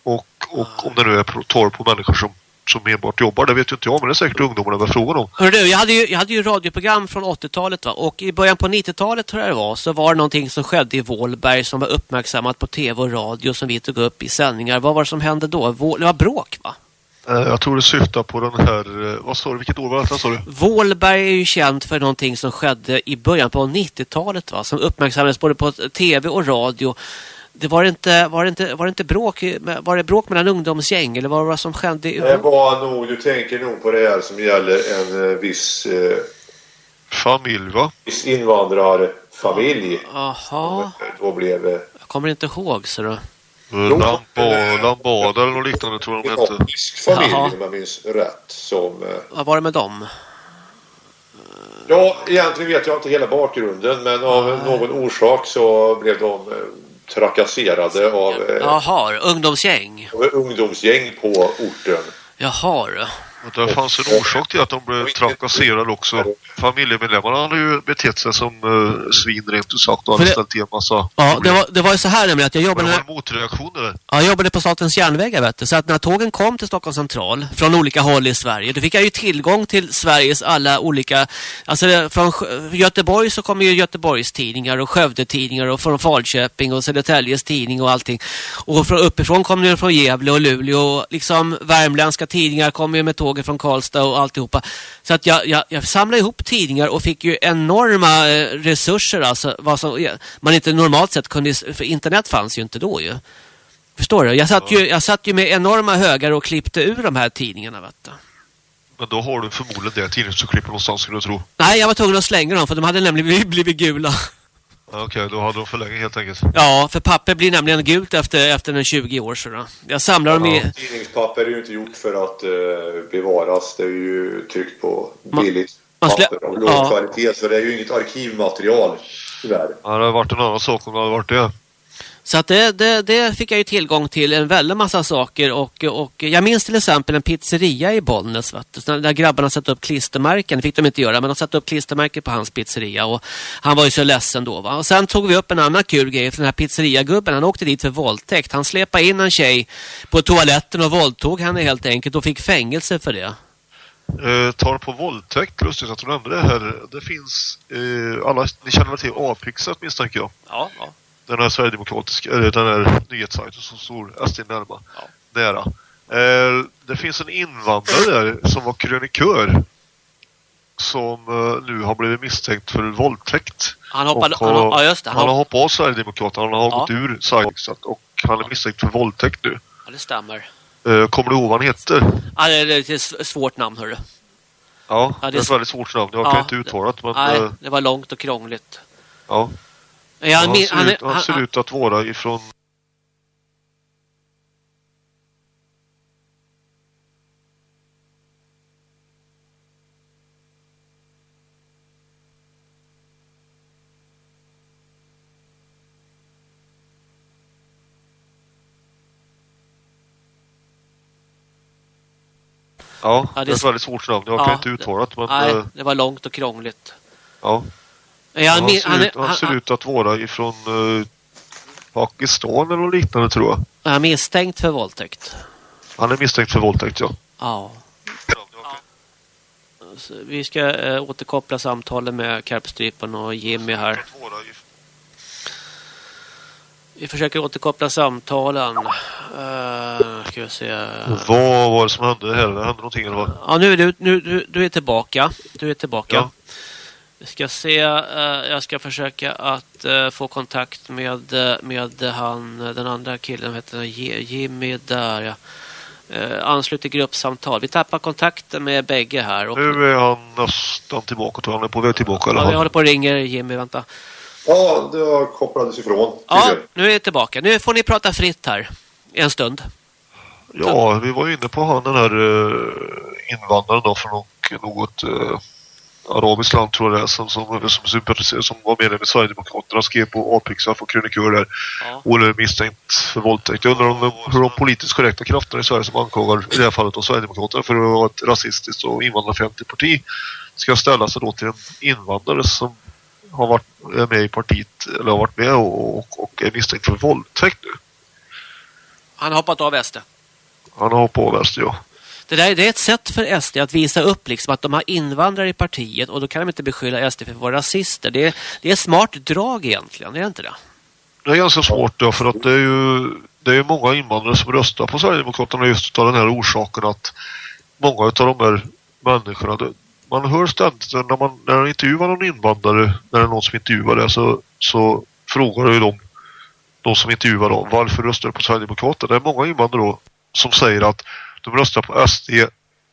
Och, och om det nu är torr på människor som, som enbart jobbar, det vet ju inte jag, men det är säkert ungdomarna med frågan om. Hör du, jag hade ju, jag hade ju radioprogram från 80-talet va? och i början på 90-talet tror jag det var så var det någonting som skedde i Vålberg som var uppmärksammat på tv och radio som vi tog upp i sändningar. Vad var det som hände då? Det var bråk va? Eh, jag tror det syftar på den här, eh, vad sa du, vilket år var det? Sa du? Vålberg är ju känt för någonting som skedde i början på 90-talet va? Som uppmärksammades både på tv och radio. Det var inte, var det inte, var det inte bråk, var det bråk mellan ungdomsgäng eller vad var det som skedde? Det var nog, du tänker nog på det här som gäller en eh, viss eh, familj va? Viss invandrarfamilj. Jaha. Då blev Jag kommer inte ihåg så då. Lambada eller något liknande tror jag de hette. familj Jaha. om jag minns rätt. Som, eh, Vad var det med dem? Ja, egentligen vet jag inte hela bakgrunden men av ah. någon orsak så blev de eh, trakasserade av eh, Jaha, ungdomsgäng. Av ungdomsgäng på orten. Jaha. Och det fanns en orsak till att de blev trakasserade också. Familjemedlemmarna hade ju betett sig som uh, svin rent ut sagt och hade ställt till en massa Ja, det var, det var ju så här nämligen att jag jobbade... Det var motreaktioner. Ja, jag jobbade på Statens järnvägar vet du. Så att när tågen kom till Stockholm central från olika håll i Sverige, då fick jag ju tillgång till Sveriges alla olika... Alltså från Göteborg så kommer ju Göteborgs tidningar och Skövde tidningar och från Falköping och Södertäljes tidning och allting. Och från uppifrån kom det från Gävle och Luleå och liksom värmländska tidningar kommer ju med tåg tåget från Karlstad och alltihopa. Så att jag, jag, jag samlade ihop tidningar och fick ju enorma eh, resurser. Alltså, vad som man inte normalt sett kunde... För internet fanns ju inte då ju. Förstår du? Jag satt, ju, jag satt ju med enorma högar och klippte ur de här tidningarna. Vet du. Men då har du förmodligen det klipper någonstans skulle du tro. Nej, jag var tvungen att slänga dem för de hade nämligen blivit gula. Okej, okay, då hade de för länge helt enkelt. Ja, för papper blir nämligen gult efter, efter en 20 år. Så då. Jag samlar ja, dem i... Tidningspapper är ju inte gjort för att uh, bevaras. Det är ju tryckt på billigt Man, papper av låg ja. kvalitet. Så det är ju inget arkivmaterial, tyvärr. Ja, det hade varit en annan sak om det hade varit det. Så att det, det, det, fick jag ju tillgång till en väldigt massa saker och, och jag minns till exempel en pizzeria i Bollnäs där grabbarna satte upp klistermärken, det fick de inte göra men de satte upp klistermärken på hans pizzeria och han var ju så ledsen då va. Och sen tog vi upp en annan kul grej för den här pizzeriagubben, han åkte dit för våldtäkt. Han släpade in en tjej på toaletten och våldtog henne helt enkelt och fick fängelse för det. Eh, tar på våldtäkt, lustigt att du nämnde det här. Det finns, eh, alla, ni känner väl till Apixat misstänker jag? Ja, ja den här sverigedemokratiska, eller den här nyhetssajten som står SD närma, ja. nära. Eh, det finns en invandrare där som var krönikör som eh, nu har blivit misstänkt för våldtäkt. Han, hoppade, har, han, ja, just det, han, han har hoppat av Sverigedemokraterna, han har ja. gått ur Sverigedemokraterna och han är misstänkt för våldtäkt nu. Ja, det stämmer. Eh, kommer du ihåg vad han heter? Ja, det är ett svårt namn, hörru. Ja, ja det är ett väldigt svårt namn. Jag ja, kan inte uttala det. Men, nej, eh, det var långt och krångligt. Ja. Ja, han, ser, han, ut, han, han ser ut att vara ifrån Ja, ja det, är ett väldigt svårt namn. Jag ja, kan inte uttala det. Men, nej, det var långt och krångligt. Ja. Ja, han, ser, han, ut, han, han, ser ut att vara ifrån uh, Pakistan eller liknande tror jag. Han är misstänkt för våldtäkt. Han är misstänkt för våldtäkt, ja. Ja. vi ska äh, återkoppla samtalen med Karpstrypan och Jimmy här. Vi försöker återkoppla samtalen. Uh, ska vi se. Vad var det som hände här? Det hände någonting eller vad? Ja, nu är du, nu, du, du är tillbaka. Du är tillbaka. Ja. Vi ska se, uh, jag ska försöka att uh, få kontakt med, uh, med han, den andra killen, heter Jimmy där ja. Uh, anslut till gruppsamtal. Vi tappar kontakten med bägge här. Och... Nu är han nästan tillbaka, han är på väg tillbaka. Eller ja, vi håller på och ringer Jimmy, vänta. Ja, det har kopplades ifrån. Ja, nu är jag tillbaka. Nu får ni prata fritt här en stund. Ja, vi var inne på han den här invandraren då från något arabiskt land tror jag det är, som, som, som, som var medlem i Sverigedemokraterna skrev på Apixar för krönikör där ja. och är misstänkt för våldtäkt. Jag undrar om hur de politiskt korrekta krafterna i Sverige som anklagar i det här fallet av Sverigedemokraterna för att vara ett rasistiskt och invandrarfientligt parti ska ställa sig då till en invandrare som har varit med i partiet eller har varit med och, och, och är misstänkt för våldtäkt nu. Han har hoppat av SD. Han har hoppat av SD, ja. Det, där, det är ett sätt för SD att visa upp liksom att de har invandrare i partiet och då kan de inte beskylla SD för att vara rasister. Det är, det är ett smart drag egentligen, är det inte det? Det är ganska svårt ja, för att det är ju det är många invandrare som röstar på Sverigedemokraterna just av den här orsaken att många av de här människorna man hör ständigt när man när man intervjuar någon invandrare när det är någon som intervjuar det så, så frågar ju de de som intervjuar dem varför röstar du på Sverigedemokraterna? Det är många invandrare då som säger att de röstar på SD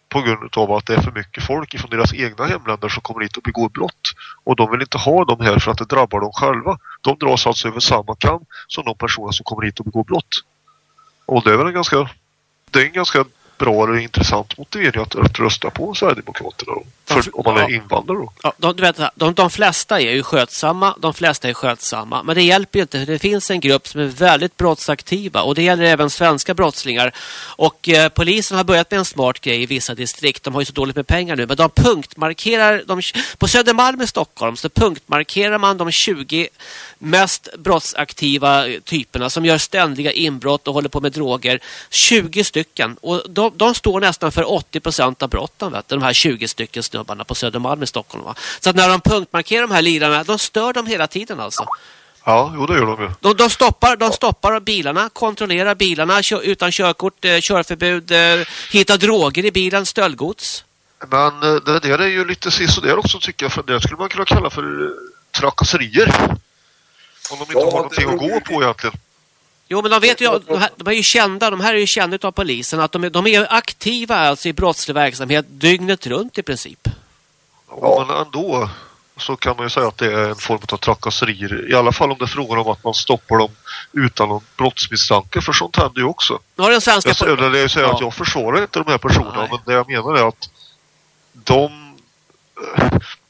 på grund av att det är för mycket folk från deras egna hemländer som kommer hit och begår brott. Och de vill inte ha dem här för att det drabbar dem själva. De dras alltså över samma kam som de personer som kommer hit och begår brott. Och det är väl en ganska, det är en ganska bra eller intressant motivering att, att rösta på Sverigedemokraterna då, för, om man är invandrare. Då. Ja, de, du vet, de, de flesta är ju skötsamma, de flesta är skötsamma. Men det hjälper ju inte, det finns en grupp som är väldigt brottsaktiva och det gäller även svenska brottslingar. Och eh, polisen har börjat med en smart grej i vissa distrikt. De har ju så dåligt med pengar nu, men de punktmarkerar, de, på Södermalm i Stockholm så punktmarkerar man de 20 mest brottsaktiva typerna som gör ständiga inbrott och håller på med droger. 20 stycken. Och de, de står nästan för 80 procent av brotten, vet du, de här 20 stycken snubbarna på Södermalm i Stockholm. Va? Så att när de punktmarkerar de här lirarna, de stör dem hela tiden alltså. Ja, jo, det gör de ju. De, de, stoppar, de stoppar bilarna, kontrollerar bilarna kör, utan körkort, eh, körförbud, eh, hittar droger i bilen, stöldgods. Men eh, det där är ju lite sisådär också tycker jag, för det skulle man kunna kalla för eh, trakasserier. Om de inte ja, har någonting att gå på egentligen. Jo, men de vet ju, de, här, de är ju kända, de här är ju kända av polisen, att de är, de är aktiva alltså i brottslig verksamhet dygnet runt i princip. Ja, men ändå så kan man ju säga att det är en form av trakasserier. I alla fall om det är frågan om att man stoppar dem utan någon brottsmisstanke, för sånt händer ju också. Ja, den svenska jag säger, det är säga ja. att jag försvarar inte de här personerna, Nej. men det jag menar är att de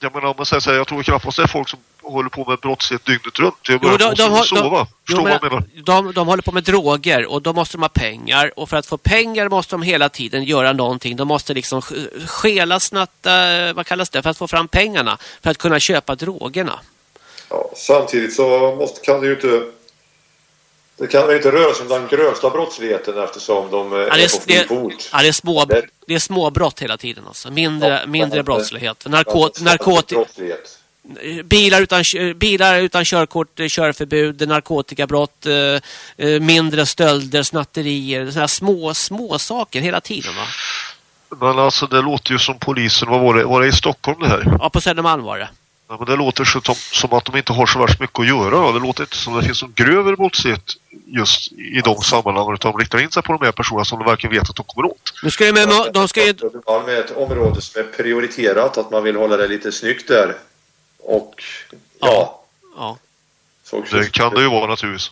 jag menar om man säger så här, jag tror knappast det är folk som håller på med brottslighet dygnet runt. Jag jo, de, de, har, sova. Förstår jo, men, vad jag menar? De, de håller på med droger och då måste de ha pengar. Och för att få pengar måste de hela tiden göra någonting. De måste liksom skela, snatta, vad kallas det, för att få fram pengarna. För att kunna köpa drogerna. Ja, samtidigt så måste, kan det ju inte det kan väl inte röra sig om den grövsta brottsligheten eftersom de ja, är, är på fri fot. Ja, det är, små, det är små brott hela tiden. Alltså. Mindre, ja, mindre brottslighet. Narkot, narkotika. Bilar utan, bilar utan körkort, körförbud, narkotikabrott, eh, eh, mindre stölder, snatterier. Sådana små, små saker hela tiden. Va? Men alltså det låter ju som polisen. Vad var det? Var det i Stockholm det här? Ja, på Södermalm var det. Ja, men det låter som, som att de inte har så värst mycket att göra. Då. Det låter inte som att det finns någon grövre brottslighet just i de sammanhangen utan de riktar in sig på de här personerna som de verkligen vet att de kommer åt. Nu ska med, de ska ju... Med ett område som är prioriterat, att man vill hålla det lite snyggt där. Och ja. ja. Det kan det ju vara naturligtvis.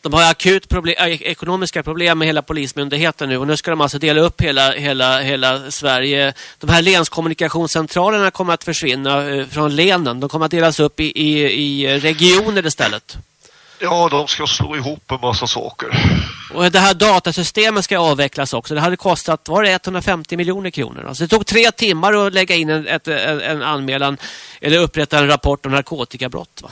De har akut problem, ekonomiska problem med hela polismyndigheten nu och nu ska de alltså dela upp hela, hela, hela Sverige. De här länskommunikationscentralerna kommer att försvinna eh, från länen. De kommer att delas upp i, i, i regioner istället. Ja, de ska slå ihop en massa saker. Och det här datasystemet ska avvecklas också. Det hade kostat, var det 150 miljoner kronor? Alltså det tog tre timmar att lägga in en, ett, en anmälan eller upprätta en rapport om narkotikabrott. Va?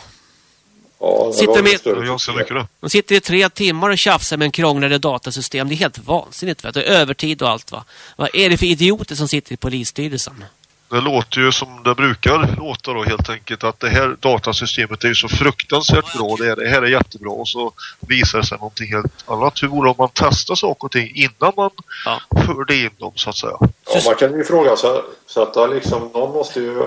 Ja, sitter med, jag ser mycket då. De sitter i tre timmar och tjafsar med en krånglande datasystem. Det är helt vansinnigt. Vet du? Övertid och allt. Va? Vad är det för idioter som sitter i polisstyrelsen? Det låter ju som det brukar låta då helt enkelt att det här datasystemet är ju så fruktansvärt bra. Det, är, det här är jättebra och så visar det sig någonting helt annat. Hur vore om man testar saker och ting innan man ja. förde in dem så att säga? Ja, man kan ju ifrågasätta liksom, någon måste ju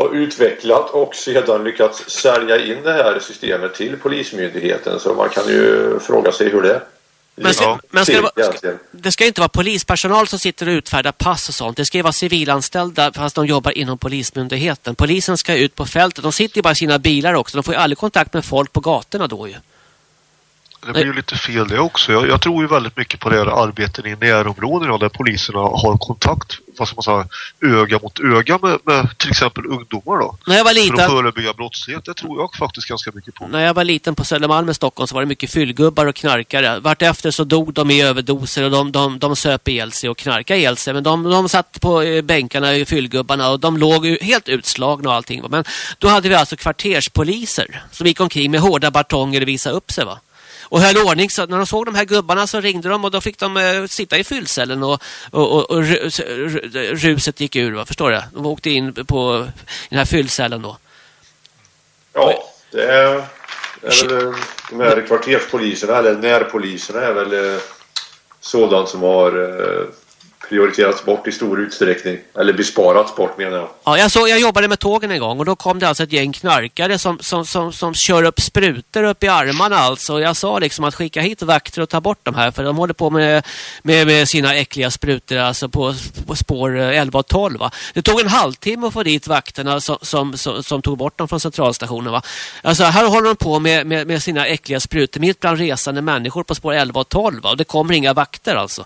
har utvecklat och sedan lyckats sälja in det här systemet till Polismyndigheten. Så man kan ju fråga sig hur det men, Ja, men ska det, vara, ska, det ska inte vara polispersonal som sitter och utfärdar pass och sånt. Det ska ju vara civilanställda fast de jobbar inom polismyndigheten. Polisen ska ut på fältet. De sitter ju bara i sina bilar också. De får ju aldrig kontakt med folk på gatorna då ju. Det blir ju lite fel det också. Jag, jag tror ju väldigt mycket på det här arbetet i närområdena där poliserna har kontakt, vad ska man säga, öga mot öga med, med till exempel ungdomar då. När jag var För att liten, förebygga brottslighet, det tror jag faktiskt ganska mycket på. när jag var liten på Södermalm i Stockholm så var det mycket fyllgubbar och knarkare. Vartefter så dog de i överdoser och de, de, de söp ihjäl sig och knarkade ihjäl sig. Men de, de satt på eh, bänkarna i fyllgubbarna och de låg helt utslagna och allting. Men då hade vi alltså kvarterspoliser som gick omkring med hårda batonger och visade upp sig va. Och höll ordning så när de såg de här gubbarna så ringde de och då fick de eh, sitta i fyllcellen och, och, och, och ru- ru- ruset gick ur va, förstår du? De åkte in på den här fyllcellen då. Ja, det är, är väl de här kvarterspoliserna eller närpoliserna är väl eh, sådant som har eh, prioriterats bort i stor utsträckning. Eller besparats bort menar jag. Ja, jag, såg, jag jobbade med tågen en gång och då kom det alltså ett gäng knarkare som, som, som, som kör upp sprutor upp i armarna alltså. Och jag sa liksom att skicka hit vakter och ta bort de här för de håller på med, med, med sina äckliga sprutor alltså på, på spår 11 och 12 va. Det tog en halvtimme att få dit vakterna som, som, som, som tog bort dem från centralstationen va. Alltså här håller de på med, med, med sina äckliga sprutor mitt bland resande människor på spår 11 och 12 va. Och det kommer inga vakter alltså.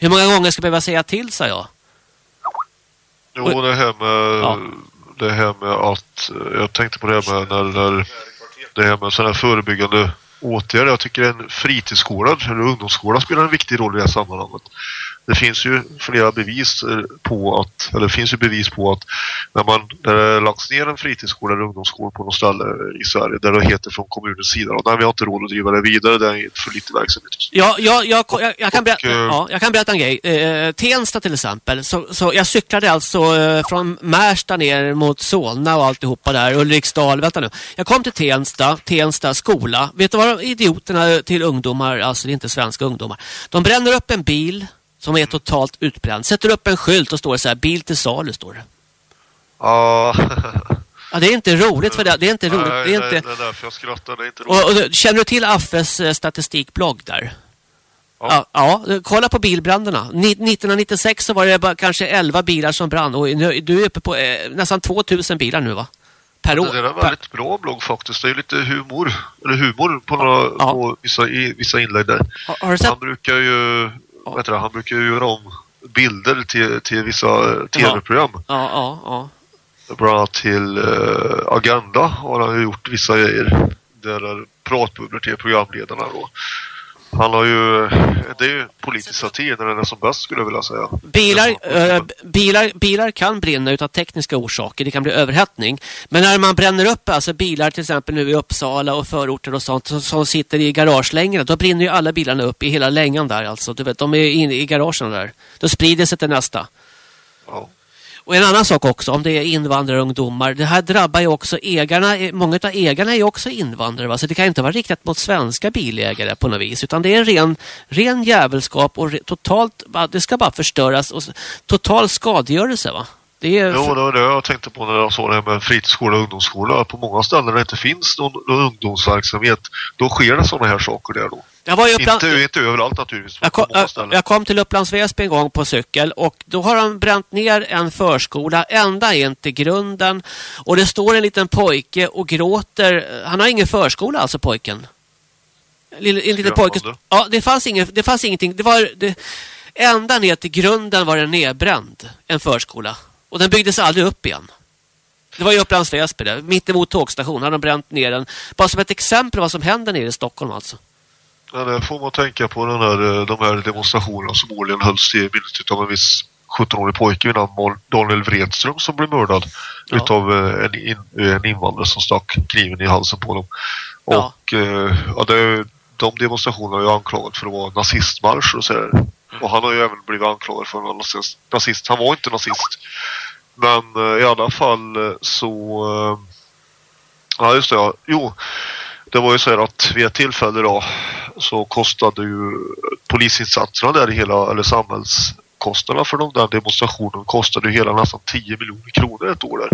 Hur många gånger ska jag behöva säga till, sa jag? Jo, det här med, Ja. det här med att, jag tänkte på det här med när, när det här med sådana här förebyggande åtgärder. Jag tycker en fritidsskola eller ungdomsskola spelar en viktig roll i det här sammanhanget. Det finns ju flera bevis eh, på att, eller det finns ju bevis på att när man, när det lagts ner en fritidsskola eller ungdomsskola på något ställe i Sverige där det heter från kommunens sida och nej, vi har inte råd att driva det vidare, det är för lite verksamhet. Ja, jag, jag, jag, jag, kan berätta, Och, eh, ja, jag kan berätta en grej. Eh, Tensta till exempel. Så, så jag cyklade alltså eh, från Märsta ner mot Solna och alltihopa där. Ulriksdal, vänta nu. Jag kom till Tensta, Tensta skola. Vet du vad de idioterna till ungdomar, alltså det är inte svenska ungdomar. De bränner upp en bil som är totalt utbränd. Sätter upp en skylt och står så här, bil till salu står det. Ja, Ja, det är inte roligt för det. Det är inte roligt. nej, Det är nej, inte... det är därför jag skrattar. Det är inte roligt. Och, och, känner du till Affes eh, statistikblogg där? Ja. Ja, ja, kolla på bilbränderna. Ni- 1996 så var det bara kanske 11 bilar som brann och nu, du är uppe på eh, nästan 2000 bilar nu va? Per år. Det är en väldigt bra blogg faktiskt. Det är lite humor, eller humor på, några, Ja. på vissa, i, vissa inlägg där. Har, har du sett? Han brukar ju, heter det, han brukar ju göra om bilder till, till vissa eh, tv-program. Ja, ja, ja. Bland annat till eh, Agenda har han gjort vissa grejer. Där är pratbubblor till programledarna då. Han har ju, det är ju politisk satir när den är som bäst skulle jag vilja säga. Bilar, eh, bilar, bilar kan brinna utav tekniska orsaker. Det kan bli överhettning. Men när man bränner upp alltså bilar till exempel nu i Uppsala och förorter och sånt som, som sitter i garagelängorna, då brinner ju alla bilarna upp i hela längan där alltså. Du vet, de är inne i garagen där. Då sprider sig till nästa. Ja. Och en annan sak också, om det är invandrarungdomar. Det här drabbar ju också ägarna. Eh, många av ägarna är ju också invandrare. Va? Så det kan inte vara riktat mot svenska bilägare på något vis. Utan det är en ren, ren jävelskap och re, totalt, va, det ska bara förstöras. Och total skadegörelse va? Det är, Jo, det var det jag tänkte på när jag såg det här med fritidsskola och ungdomsskola. På många ställen där det inte finns någon, någon ungdomsverksamhet, då sker det sådana här saker där då. jag var Uppland, Inte, inte överallt naturligtvis, jag, kom, jag, kom till Upplands Väsby en gång på cykel och då har de bränt ner en förskola ända in till grunden. Och det står en liten pojke och gråter. Han har ingen förskola alltså pojken. En liten pojke. Ja, det fanns, ingen, det fanns ingenting. Det var, det, ända ner till grunden var den nedbränd, en förskola. Och den byggdes aldrig upp igen. Det var ju Upplands Väsby där. Mitt emot tågstationen hade de bränt ner den. Bara som ett exempel på vad som händer nere i Stockholm alltså. Ja, det får man tänka på den här, eh, de här demonstrationerna som årligen hölls till minnet av en viss 17-årig pojke vid namn Daniel Wredström som blev mördad Ja. utav eh, en, in, en invandrare som stack kniven i halsen på dem. Ja. Och eh, ja, det, de demonstrationerna är ju anklagade för att vara nazistmarsch och så här. Och han har ju även blivit anklagad för att vara nazist. Han var inte nazist. Men eh, i alla fall eh, så... Eh, ja, just det. Ja. Jo, det var ju så här att vid ett tillfälle då så kostade ju polisinsatserna där i hela, eller samhällskostnaderna för de där demonstrationen kostade ju hela nästan 10 miljoner kronor ett år där.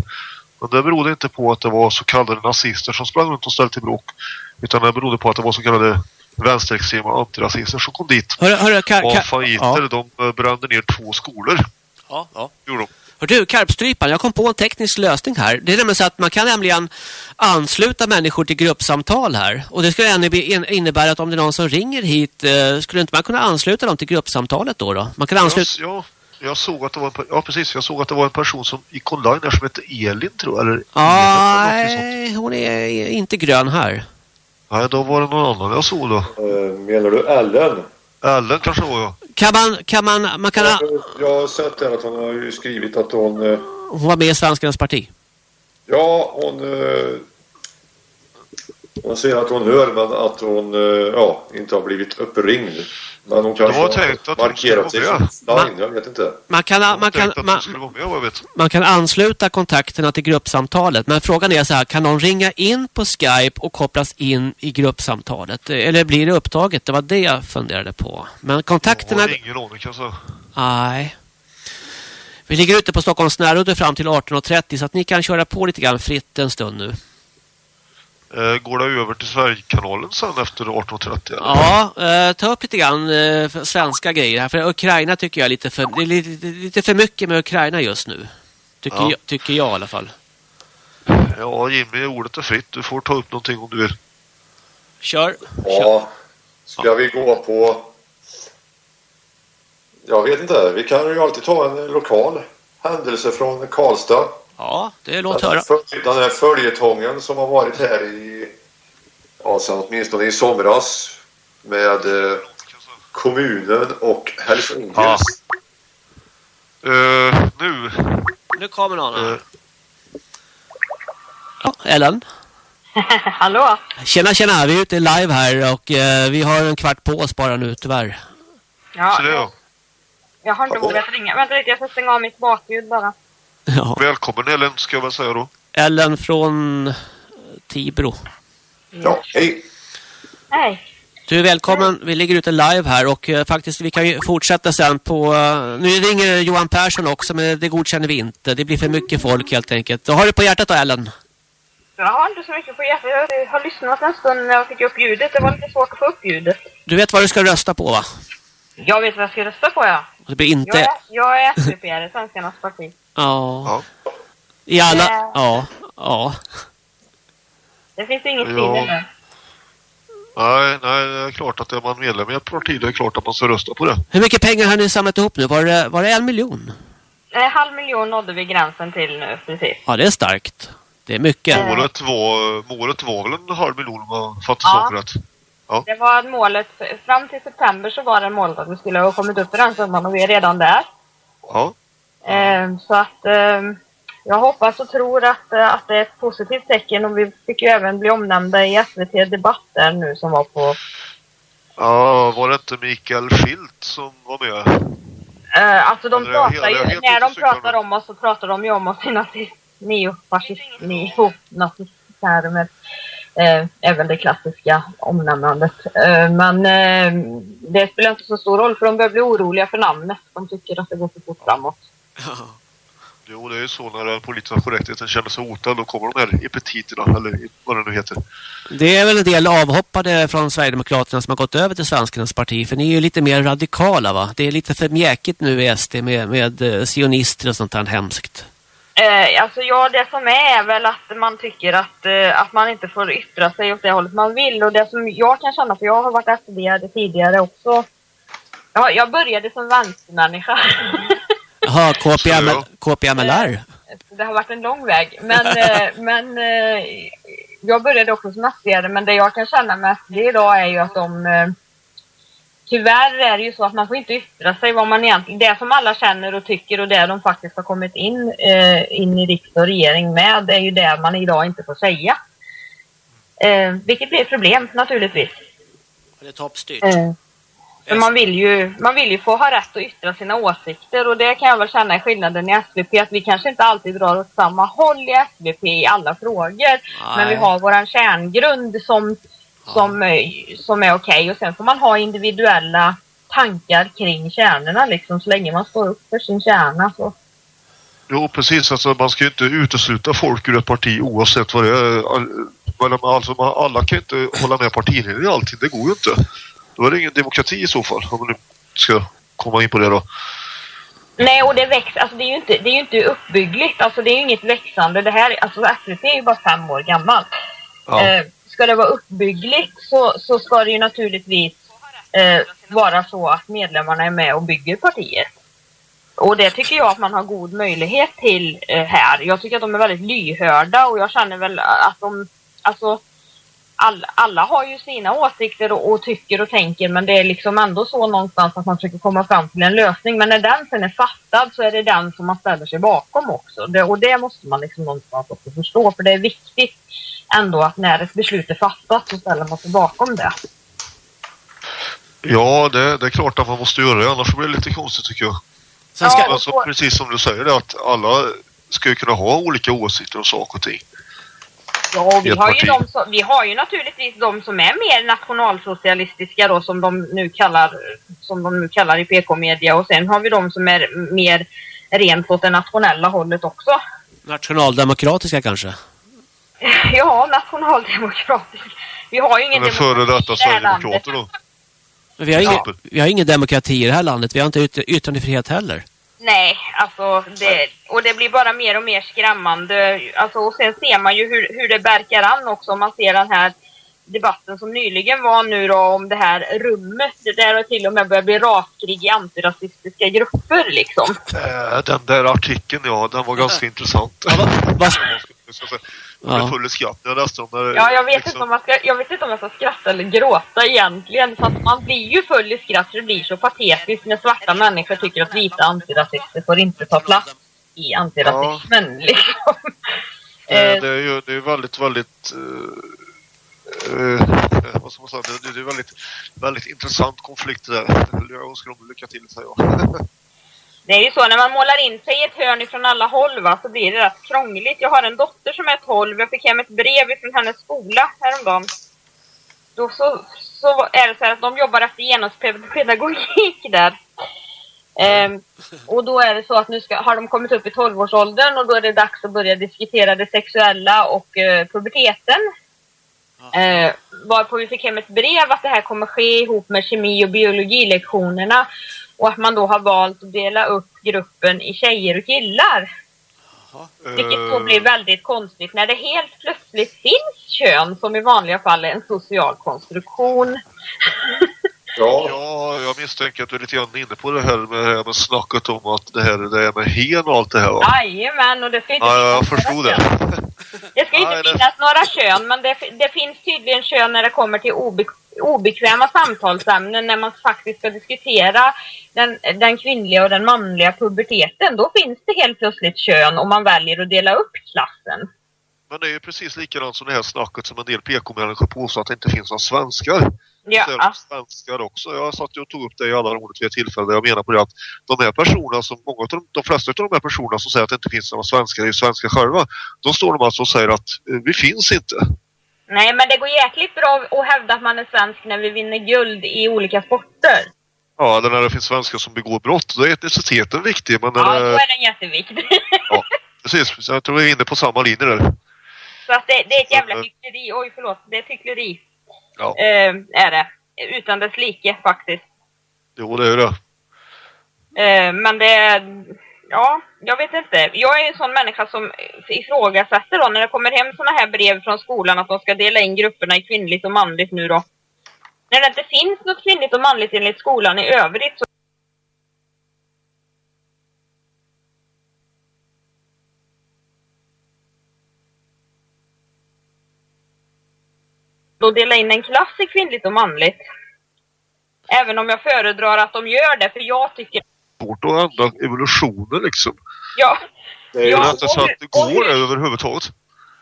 Men det berodde inte på att det var så kallade nazister som sprang runt och ställde till bråk. Utan det berodde på att det var så kallade vänsterextrema antirasister som kom dit. Hörru, hörru, Kar Och Kar faiter, de eh, brände ner två skolor. ja, ja. Gjorde de. Hör du, Karpstrypan, jag kom på en teknisk lösning här. Det är nämligen så att man kan nämligen ansluta människor till gruppsamtal här. Och det skulle innebära att om det är någon som ringer hit, eh, skulle inte man kunna ansluta dem till gruppsamtalet då? då? Man kan ansluta... Jag, ja, jag såg att det var en, ja, precis, jag såg att det var en person som gick online där som hette Elin tror jag. Eller Ah. Nej, hon är inte grön här. Nej, då var det någon annan jag såg då. Eh, Menar du Ellen? Ellen kanske det var jag. Kan man, kan man, man kan... Jag, jag har sett där att hon har ju skrivit att hon... eh, Hon var med i Svenskarnas parti. Ja, hon... Hon säger att hon hör men att hon eh, ja, inte har blivit uppringd. Men hon kanske var tänkt att markerat sig online, jag vet inte. Man kan, man, Jag kan, man, jag man kan ansluta kontakterna till gruppsamtalet. Men frågan är så här, kan någon ringa in på Skype och kopplas in i gruppsamtalet? Eller blir det upptaget? Det var det jag funderade på. Men Jag kontakterna... har ingen aning jag säga. Nej. Vi ligger ute på Stockholms närradio fram till 18.30 så att ni kan köra på lite grann fritt en stund nu. Eh, går det över till Sverigekanalen sen efter 18.30? eller? Ja, eh, ta upp lite grann eh, för svenska grejer här. För Ukraina tycker jag är lite för, det är lite, lite för mycket med Ukraina just nu. Tycker, Ja. jag, tycker jag i alla fall. Ja, Jimmy, ordet är fritt. Du får ta upp någonting om du vill. Kör. Kör. Ja, ska vi gå på... Jag vet inte, vi kan ju alltid ta en lokal händelse från Karlstad. Ja, det låter höra. Den, här följetongen som har varit här i... Ja, sen åtminstone i somras med eh, kommunen och Hells Angels. Eh, nu. Nu kommer någon. Eh, Ja, Ellen. Hallå? Tjena, tjena. Vi är ute live här och eh, vi har en kvart på oss bara nu, tyvärr. Ja, så det är jag. jag har inte vågat ringa. Vänta lite, jag ska stänga av mitt bakljud bara. Ja. Välkommen Ellen, ska jag väl säga då. Ellen från Tibro. Ja, hej! Nej. Du är välkommen. Vi ligger ute live här och eh, faktiskt vi kan ju fortsätta sen på... eh, nu ringer Johan Persson också men det godkänner vi inte. Det blir för mycket folk helt enkelt. Vad har du på hjärtat då Ellen? Jag har inte så mycket på hjärtat. Jag har lyssnat en stund när jag fick upp ljudet. Det var lite svårt att få upp ljudet. Du vet vad du ska rösta på va? Jag vet vad jag ska rösta på, ja. Det blir Jag inte... är, jag är SVP-are, Svenskarnas parti. Ja. Ja. I alla... Ja. Ja. Ja. Det finns inget Ja. där. Nej, nej, det är klart att är man medlem i ett parti, det är klart att man ska rösta på det. Hur mycket pengar har ni samlat ihop nu? Var det, var det en miljon? En halv miljon nådde vi gränsen till nu, precis. Ja, det är starkt. Det är mycket. Ja. Målet var, målet var väl en halv miljon om jag fattar Ja. saken rätt. Det var målet, fram till september så var det målet att vi skulle ha kommit upp i den summan och vi är redan där. Ja. Eh, så att eh, jag hoppas och tror att, eh, att det är ett positivt tecken och vi fick ju även bli omnämnda i SVT Debatt där nu som var på Ja, var det inte Mikael Schilt som var med? Eh, alltså de pratar ju, helt- helt när de pratar om oss så pratar de ju om oss i nazist, neofascist, neonazistermer. Eh, även det klassiska omnämnandet. Eh, men eh, det spelar inte så stor roll för de börjar bli oroliga för namnet. De tycker att det går för fort framåt. Jo, det är ju så när den politiska korrektheten känner sig hotad, då kommer de här epititerna, eller vad det nu heter. Det är väl en del avhoppade från Sverigedemokraterna som har gått över till Svenskarnas parti. För ni är ju lite mer radikala va? Det är lite för mjäkigt nu i SD med, med eh, sionister och sånt här hemskt. Eh, alltså ja, det som är är väl att man tycker att, eh, att man inte får yttra sig åt det hållet man vill. Och det som jag kan känna, för jag har varit SD tidigare också. Ja, jag började som vänstermänniska. Jaha, KPM, Så, KPMLR? det har varit en lång väg. Men, eh, men eh, jag började också som SD, men det jag kan känna med SD idag är ju att de eh, Tyvärr är det ju så att man får inte yttra sig vad man egentligen, det som alla känner och tycker och det de faktiskt har kommit in, in i riksdag och regering med, det är ju det man idag inte får säga. Eh, vilket blir ett problem naturligtvis. Det är toppstyrt. Eh, för man vill, ju, man vill ju få ha rätt att yttra sina åsikter och det kan jag väl känna är skillnaden i SVP att vi kanske inte alltid drar åt samma håll i SVP i alla frågor. Men vi har våran kärngrund som, som, eh, som är okej och sen får man ha individuella tankar kring kärnorna liksom så länge man står upp för sin kärna så. Jo, precis. Alltså, man ska ju inte utesluta folk ur ett parti oavsett vad det är. All- Alltså, man, alla kan ju inte hålla med partilinjen i allting. Det går ju inte. Då är det ingen demokrati i så fall. Om nu ska komma in på det då. Nej, och det växer. Alltså det är ju inte, det är ju inte uppbyggligt. Alltså det är ju inget växande. Det här, alltså SVT är ju bara fem år gammalt. Ja. Eh, ska det vara uppbyggligt så, så ska det ju naturligtvis eh, vara så att medlemmarna är med och bygger partiet. Och det tycker jag att man har god möjlighet till eh, här. Jag tycker att de är väldigt lyhörda och jag känner väl att de, alltså all, alla har ju sina åsikter och, och tycker och tänker men det är liksom ändå så någonstans att man försöker komma fram till en lösning. Men när den sen är fattad så är det den som man ställer sig bakom också. Det, och det måste man liksom någonstans också förstå för det är viktigt ändå att när ett beslut är fattat så ställer man sig bakom det. Ja, det, det är klart att man måste göra det. Annars blir det lite konstigt tycker jag. Sen ska. Alltså, precis som du säger det, att alla ska ju kunna ha olika åsikter om saker och ting. Ja, vi har, ju de som, vi har ju naturligtvis de som är mer nationalsocialistiska då som de nu kallar, som de nu kallar i PK-media och sen har vi de som är mer rent åt det nationella hållet också. nationaldemokratiska kanske? Ja, nationaldemokratisk. Vi har ju ingen Men före demokrati detta. Sverigedemokrater då? Men vi har, Ja. ingen, vi har ingen demokrati i det här landet. Vi har inte yt yttrandefrihet heller. Nej, alltså det, och det blir bara mer och mer skrämmande. Alltså, och sen ser man ju hur, hur det verkar an också om man ser den här debatten som nyligen var nu då om det här rummet. Det där har till och med börjat bli raskrig i antirasistiska grupper liksom. Eh, Den där artikeln, ja, den var ganska intressant. Vad- Jag blev full i skratt jag läste om det. Ja, jag vet, liksom. inte om man ska, jag vet inte om jag ska skratta eller gråta egentligen. För att man blir ju full i skratt för det blir så patetiskt när svarta människor tycker att vita antirasister får inte ta plats i antirasismen. Liksom. Eh, Eh, Det är ju det är väldigt, väldigt... eh, vad ska man säga? Det, det är väldigt, väldigt intressant konflikt det där. Jag önskar dem lycka till, säger jag. Det är ju så, när man målar in sig i ett hörn ifrån alla håll va, så blir det rätt krångligt. Jag har en dotter som är 12. Jag fick hem ett brev från hennes skola häromdagen. Då så, så är det så att de jobbar efter genuspedagogik där. Ehm, och då är det så att nu ska, har de kommit upp i 12-årsåldern och då är det dags att börja diskutera det sexuella och eh, puberteten. Eh, varpå vi fick hem ett brev att det här kommer ske ihop med kemi och biologilektionerna och att man då har valt att dela upp gruppen i tjejer och killar. Vilket då blir väldigt konstigt när det helt plötsligt finns kön som i vanliga fall är en social konstruktion. Ja, Ja, jag misstänker att du är lite grann inne på det här med, det här med snacket om att det här det är med hen och allt det här. Va? Jajamän, och det ska inte Ja, jag finnas förstod några det. kön. Det ska inte finnas några kön, men det, det finns tydligen kön när det kommer till obe, obekväma samtalsämnen när man faktiskt ska diskutera den, den kvinnliga och den manliga puberteten. Då finns det helt plötsligt kön och man väljer att dela upp klassen. Men det är ju precis likadant som det här snacket som en del PK-människor påstår att det inte finns några svenskar. Så är Ja, de svenskar också. Jag satt ju och tog upp det i alla roligt vid ett tillfälle där jag menar på det att de här personerna som, många av de, de flesta av de här personerna som säger att det inte finns några svenskar är ju svenskar själva. Då står de alltså och säger att eh, vi finns inte. nej men det går jäkligt bra att hävda att man är svensk när vi vinner guld i olika sporter. Ja, eller när det finns svenskar som begår brott, då är etniciteten viktig. Men Ja, då det- är den jätteviktig. ja, precis. Jag tror vi är inne på samma linje där. Så att det, det är ett jävla Mm. hyckleri. Oj, förlåt. Det är ett hyckleri. Ja, Eh, är det. Utan dess like faktiskt. jo det är det. Eh, men det... Ja, jag vet inte. Jag är en sån människa som ifrågasätter då när det kommer hem såna här brev från skolan att de ska dela in grupperna i kvinnligt och manligt nu då. När det inte finns något kvinnligt och manligt enligt skolan i övrigt så då dela in en klass i kvinnligt och manligt. Även om jag föredrar att de gör det, för jag tycker... Svårt att ändra evolutionen liksom. Ja, det är ju Ja, det är ja. inte så och att det och går hur- överhuvudtaget.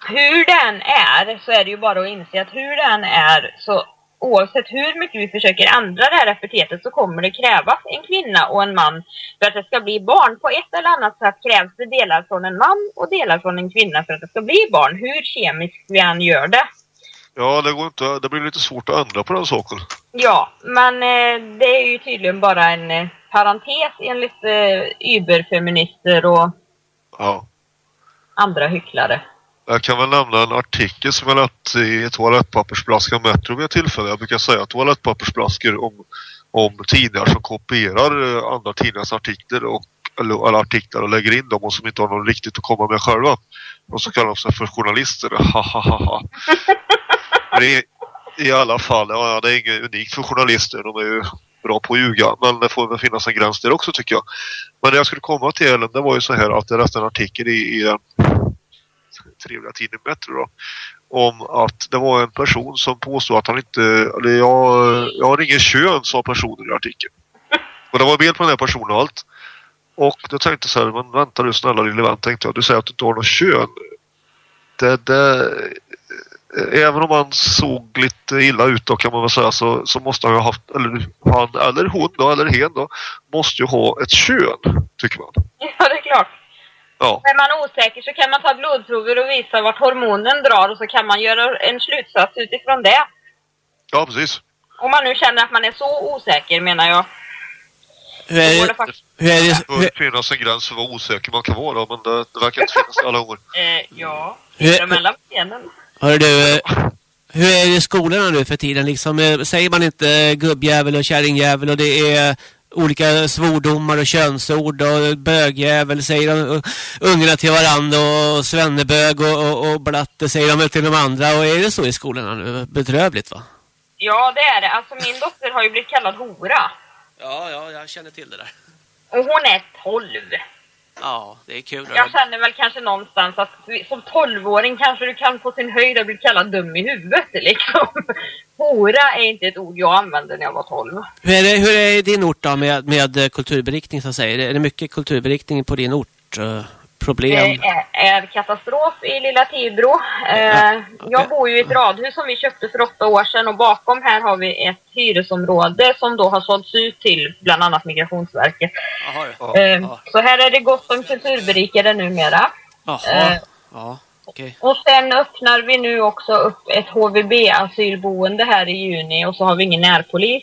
hur den är så är det ju bara att inse att hur den är så oavsett hur mycket vi försöker ändra det här epitetet så kommer det krävas en kvinna och en man för att det ska bli barn. På ett eller annat sätt krävs det delar från en man och delar från en kvinna för att det ska bli barn. Hur kemiskt vi än gör det. Ja, det, går inte, det blir lite svårt att ändra på den saken. Ja, men eh, det är ju tydligen bara en eh, parentes enligt eh, überfeminister och Ja. andra hycklare. Jag kan väl nämna en artikel som jag läst i toalettpappersflaskan Metro vid ett tillfälle. Jag brukar säga toalettpappersflaskor om, om tidningar som kopierar eh, andra tidningars artiklar och eller, eller artiklar och lägger in dem och som inte har något riktigt att komma med själva. Och så kallar de sig för journalister. Ha, ha, ha, ha. Men det är, I alla fall, ja, det är inget unikt för journalister. De är ju bra på att ljuga. Men det får väl finnas en gräns där också tycker jag. Men det jag skulle komma till Ellen, det var ju så här att jag läste en artikel i, i trevliga tidningen Bättre då, om att det var en person som påstod att han inte, eller jag, jag har ingen kön sa personen i artikeln. Och det var bild på den här personen och allt. Och då tänkte jag så här, men vänta du snälla lille vän, tänkte jag. Du säger att du inte har något kön. Det, det, även om han såg lite illa ut då kan man väl säga så, så måste han ju ha haft, eller han eller hon då, eller hen då, måste ju ha ett kön, tycker man. Ja, det är klart. Ja, Är man osäker så kan man ta blodprover och visa vart hormonen drar och så kan man göra en slutsats utifrån det. ja precis. Om man nu känner att man är så osäker menar jag. Hur är det, det faktiskt. hur är det, Det hur, bör finnas en gräns för vad osäker man kan vara men det, det verkar inte finnas alla gånger. Eh, ja. Hur- Hur... mellan benen. hör du, eh, hur är det i skolorna nu för tiden? Liksom, eh, säger man inte gubbjävel och kärringjävel och det är olika svordomar och könsord och bögjävel säger de, ungarna till varandra och svennebög och, och, och blatte säger de väl till de andra. Och är det så i skolorna nu? Bedrövligt va? Ja, det är det. Alltså min dotter har ju blivit kallad hora. Ja, ja, jag känner till det där. Och hon är 12. Ja, det är kul. Jag känner väl kanske någonstans att som 12-åring kanske du kan på sin höjd bli kallad dum i huvudet liksom. Hora är inte ett ord jag använde när jag var 12. Hur är, det, hur är din ort då med, med eh, kulturberikning så att säga? Är det mycket kulturberikning på din ort? Problem? Det är, är katastrof i lilla Tibro. Eh. Jag bor ju i ett radhus som vi köpte för åtta år sedan och bakom här har vi ett hyresområde som då har sålts ut till bland annat Migrationsverket. Jaha, Ja. Eh, Ja. Så här är det gott om kulturberikare numera. Jaha. Eh. Ja, okej. Och sen öppnar vi nu också upp ett HVB-asylboende här i juni och så har vi ingen närpolis.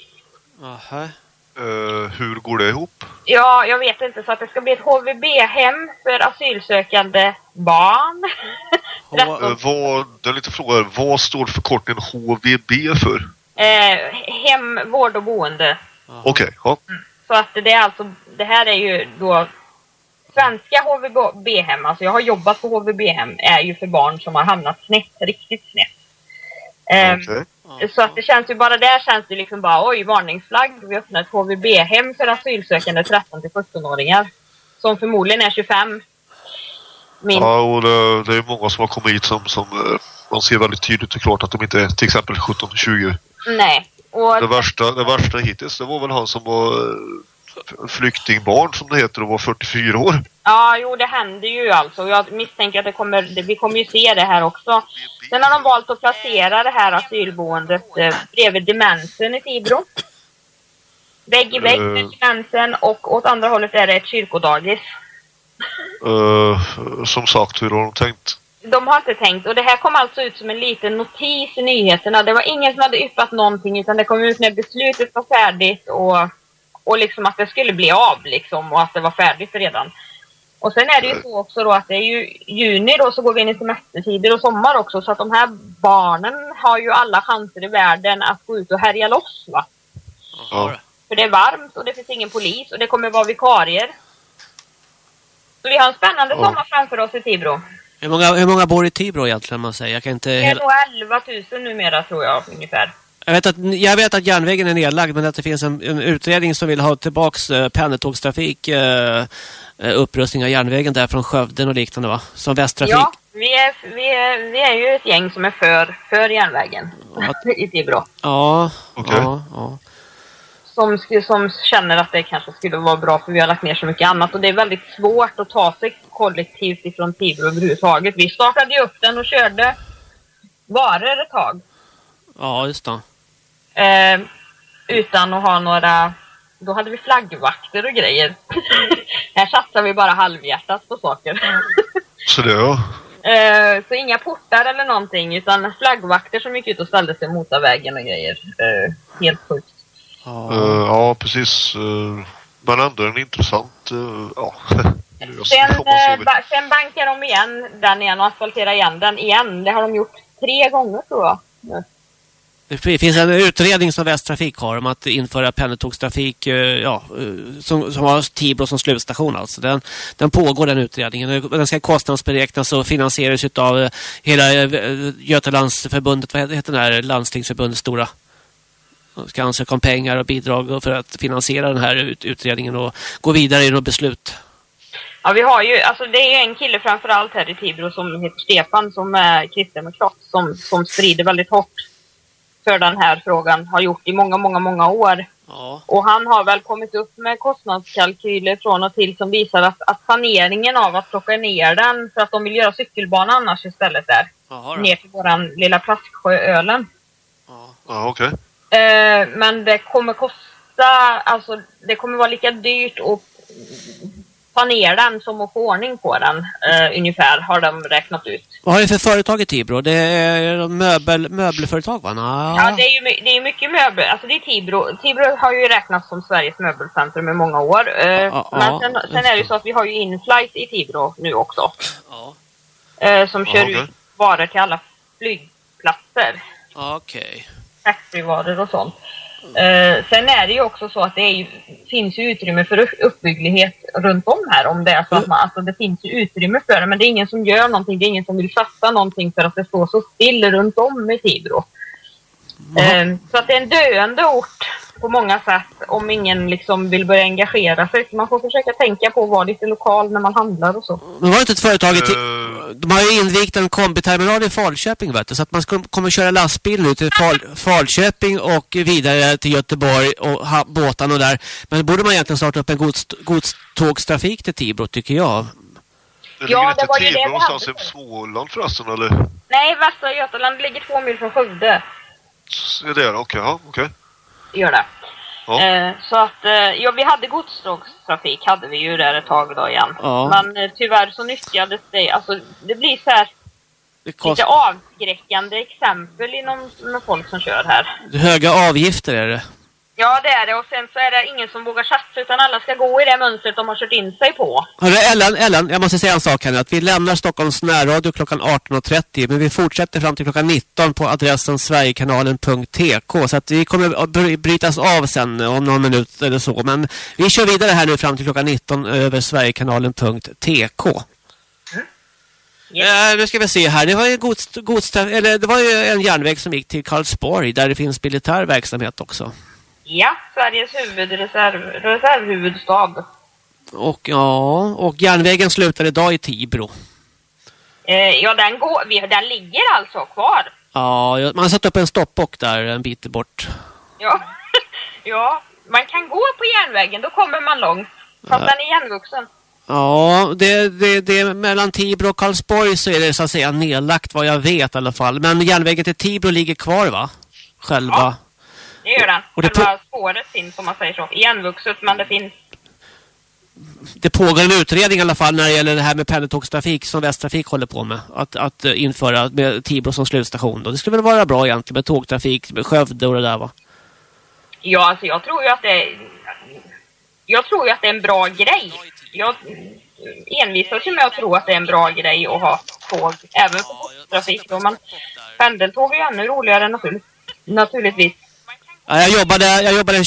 Jaha. Eh, hur går det ihop? Ja, jag vet inte. Så att det ska bli ett HVB-hem för asylsökande barn. H- Tretton- vad, det är lite fråga, vad står förkortningen HVB för? eh, hem, vård och boende. Okej, ja. Så att det är alltså, det här är ju då svenska HVB-hem, alltså jag har jobbat på HVB-hem, är ju för barn som har hamnat snett, riktigt snett. Ehm, Så att det känns ju bara där känns det liksom bara oj, varningsflagg. Vi öppnar ett HVB-hem för asylsökande 13 till 17-åringar. Som förmodligen är 25. Min, Ja, och det, det är många som har kommit hit som, som eh, man ser väldigt tydligt och klart att de inte är till exempel 17-20. Nej. Och Det värsta, det värsta hittills det var väl han som var eh, flyktingbarn som det heter och var 44 år. Ja, jo det händer ju alltså. Jag misstänker att det kommer, det, vi kommer ju se det här också. Sen har de valt att placera det här asylboendet eh, bredvid Demensen i Tibro. Vägg i vägg med Eh. Demensen och åt andra hållet är det ett kyrkodagis. Eh, som sagt, hur har de tänkt? De har inte tänkt och det här kom alltså ut som en liten notis i nyheterna. Det var ingen som hade yppat någonting utan det kom ut när beslutet var färdigt och, och liksom att det skulle bli av liksom och att det var färdigt redan. Och sen är det ju så också då att det är ju juni då så går vi in i semestertider och sommar också så att de här barnen har ju alla chanser i världen att gå ut och härja loss va. Jaha. För det är varmt och det finns ingen polis och det kommer vara vikarier. Så vi har en spännande Ja. sommar framför oss i Tibro. Hur många, hur många bor i Tibro egentligen man säger? Jag kan inte... Det är nog 11 000 numera tror jag ungefär. Jag, vet att, jag vet att järnvägen är nedlagd men att det finns en, en utredning som vill ha tillbaks eh, pendeltågstrafik, eh, eh, upprustning av järnvägen där från Skövden och liknande va? Som Västtrafik. Ja, vi är, vi, är, vi är ju ett gäng som är för, för järnvägen Ja. i Tibro. Ja. Mm. ja, ja. Som, som känner att det kanske skulle vara bra för vi har lagt ner så mycket annat. Och det är väldigt svårt att ta sig kollektivt ifrån Tibro överhuvudtaget. Vi startade ju upp den och körde varor ett tag. Ja, just det. Eh, utan att ha några... Då hade vi flaggvakter och grejer. Här satsar vi bara halvhjärtat på saker. Så det ja. Eh, så inga portar eller någonting utan flaggvakter som gick ut och ställde sig mot vägen och grejer. Eh, helt sjukt. Ja. Eh, ja, precis. Uh, men ändå en intressant... eh, ja. Sen, eh, ba- sen bankar de igen den igen och asfalterar igen den igen. Det har de gjort tre gånger tror jag. Det finns en utredning som Västtrafik har om att införa pendeltågstrafik eh, ja, eh, som, som har Tibro som slutstation. Alltså. Den, den pågår den utredningen. Den ska kostnadsberäknas och finansieras av eh, hela Götalandsförbundet, vad heter det här landstingsförbundet stora? De ska ansöka om pengar och bidrag för att finansiera den här utredningen och gå vidare i något beslut. Ja, vi har ju, alltså det är en kille framförallt här i Tibro som heter Stefan som är kristdemokrat som, som strider väldigt hårt för den här frågan. Har gjort i många, många, många år. Ja. Och han har väl kommit upp med kostnadskalkyler från och till som visar att, att saneringen av att plocka ner den för att de vill göra cykelbana annars istället där. Jaha då. Ner till våran lilla plasksjö Ölen. Ja. Ja, okej. Eh, men det kommer kosta, alltså det kommer vara lika dyrt att ta ner den som att få ordning på den. Eh, ungefär har de räknat ut. Vad har ni för företag i Tibro? Det är möbel, möbelföretag va? Nå. Ja, det är ju det är mycket möbel. Alltså det är Tibro. Tibro har ju räknats som Sveriges möbelcentrum i många år. Eh, Ja, men ja, sen, sen är det ju det. så att vi har ju Inflight i Tibro nu också. Ja. Eh, som kör Ja, okej. ut varor till alla flygplatser. Okej. taxfree-varor och sånt. Eh, sen är det ju också så att det ju, finns ju utrymme för upp- uppbygglighet runt om här. Om det är så att man, alltså det finns ju utrymme för det, men det är ingen som gör någonting. Det är ingen som vill satsa någonting för att det står så still runt om i Tibro. Eh, så att det är en döende ort på många sätt om ingen liksom vill börja engagera sig. Man får försöka tänka på att vara lite lokal när man handlar och så. Men var det inte ett företag Eh, De har ju invigt en kombiterminal i Falköping vet du, så att man ska, kommer köra lastbil nu till Fal, Falköping och vidare till Göteborg och ha, båtarna och där. Men då borde man egentligen starta upp en gods, godstågstrafik till Tibro tycker jag. det Ja, ligger det inte var ju det någonstans i. Småland förresten, eller? Nej, Västra Götaland ligger två mil från Skövde. Är det Okej, ja, okej. Gör det. Ja. Eh, så att, eh, ja vi hade godstågstrafik hade vi ju där ett tag då igen. Ja. Men eh, tyvärr så nyttjades det, alltså det blir så här Det kost, lite avskräckande exempel inom med folk som kör här. höga avgifter är det. Ja det är det och sen så är det ingen som vågar satsa utan alla ska gå i det mönstret de har kört in sig på. Hörru, Ellen, Ellen, jag måste säga en sak här nu. Att vi lämnar Stockholms närradio klockan 18.30 men vi fortsätter fram till klockan 19 på adressen sverigekanalen.tk så att vi kommer att bry- brytas av sen om någon minut eller så. Men vi kör vidare här nu fram till klockan 19 över sverigekanalen.tk. Yes. Eh, nu ska vi se här. Det var ju gods, gods, eller det var ju en järnväg som gick till Karlsborg där det finns militär verksamhet också. Ja, Sveriges huvudreserv, reservhuvudstad. Och ja, och järnvägen slutar idag i Tibro. Eh, ja den går, den ligger alltså kvar. Ja, man har satt upp en stoppbock där en bit bort. Ja. ja, man kan gå på järnvägen, då kommer man långt. Fast Ja. den är igenvuxen. Ja, det, det, det, mellan Tibro och Karlsborg så är det så att säga nedlagt vad jag vet i alla fall. Men järnvägen till Tibro ligger kvar va? Själva. Ja. Det gör den. Och det Själva spåret finns om man säger så. Igenvuxet men det finns. Det pågår en utredning i alla fall när det gäller det här med pendeltågstrafik som Västtrafik håller på med. Att, att införa med Tibro som slutstation. Då. Det skulle väl vara bra egentligen med tågtrafik, med Skövde och det där va? Ja, alltså jag tror ju att det är... Jag tror ju att det är en bra grej. Jag envisas ju med att tro att det är en bra grej att ha tåg även på trafik då. Men pendeltåg är ju ännu roligare naturligt, naturligtvis. Jag jobbade, jag jobbade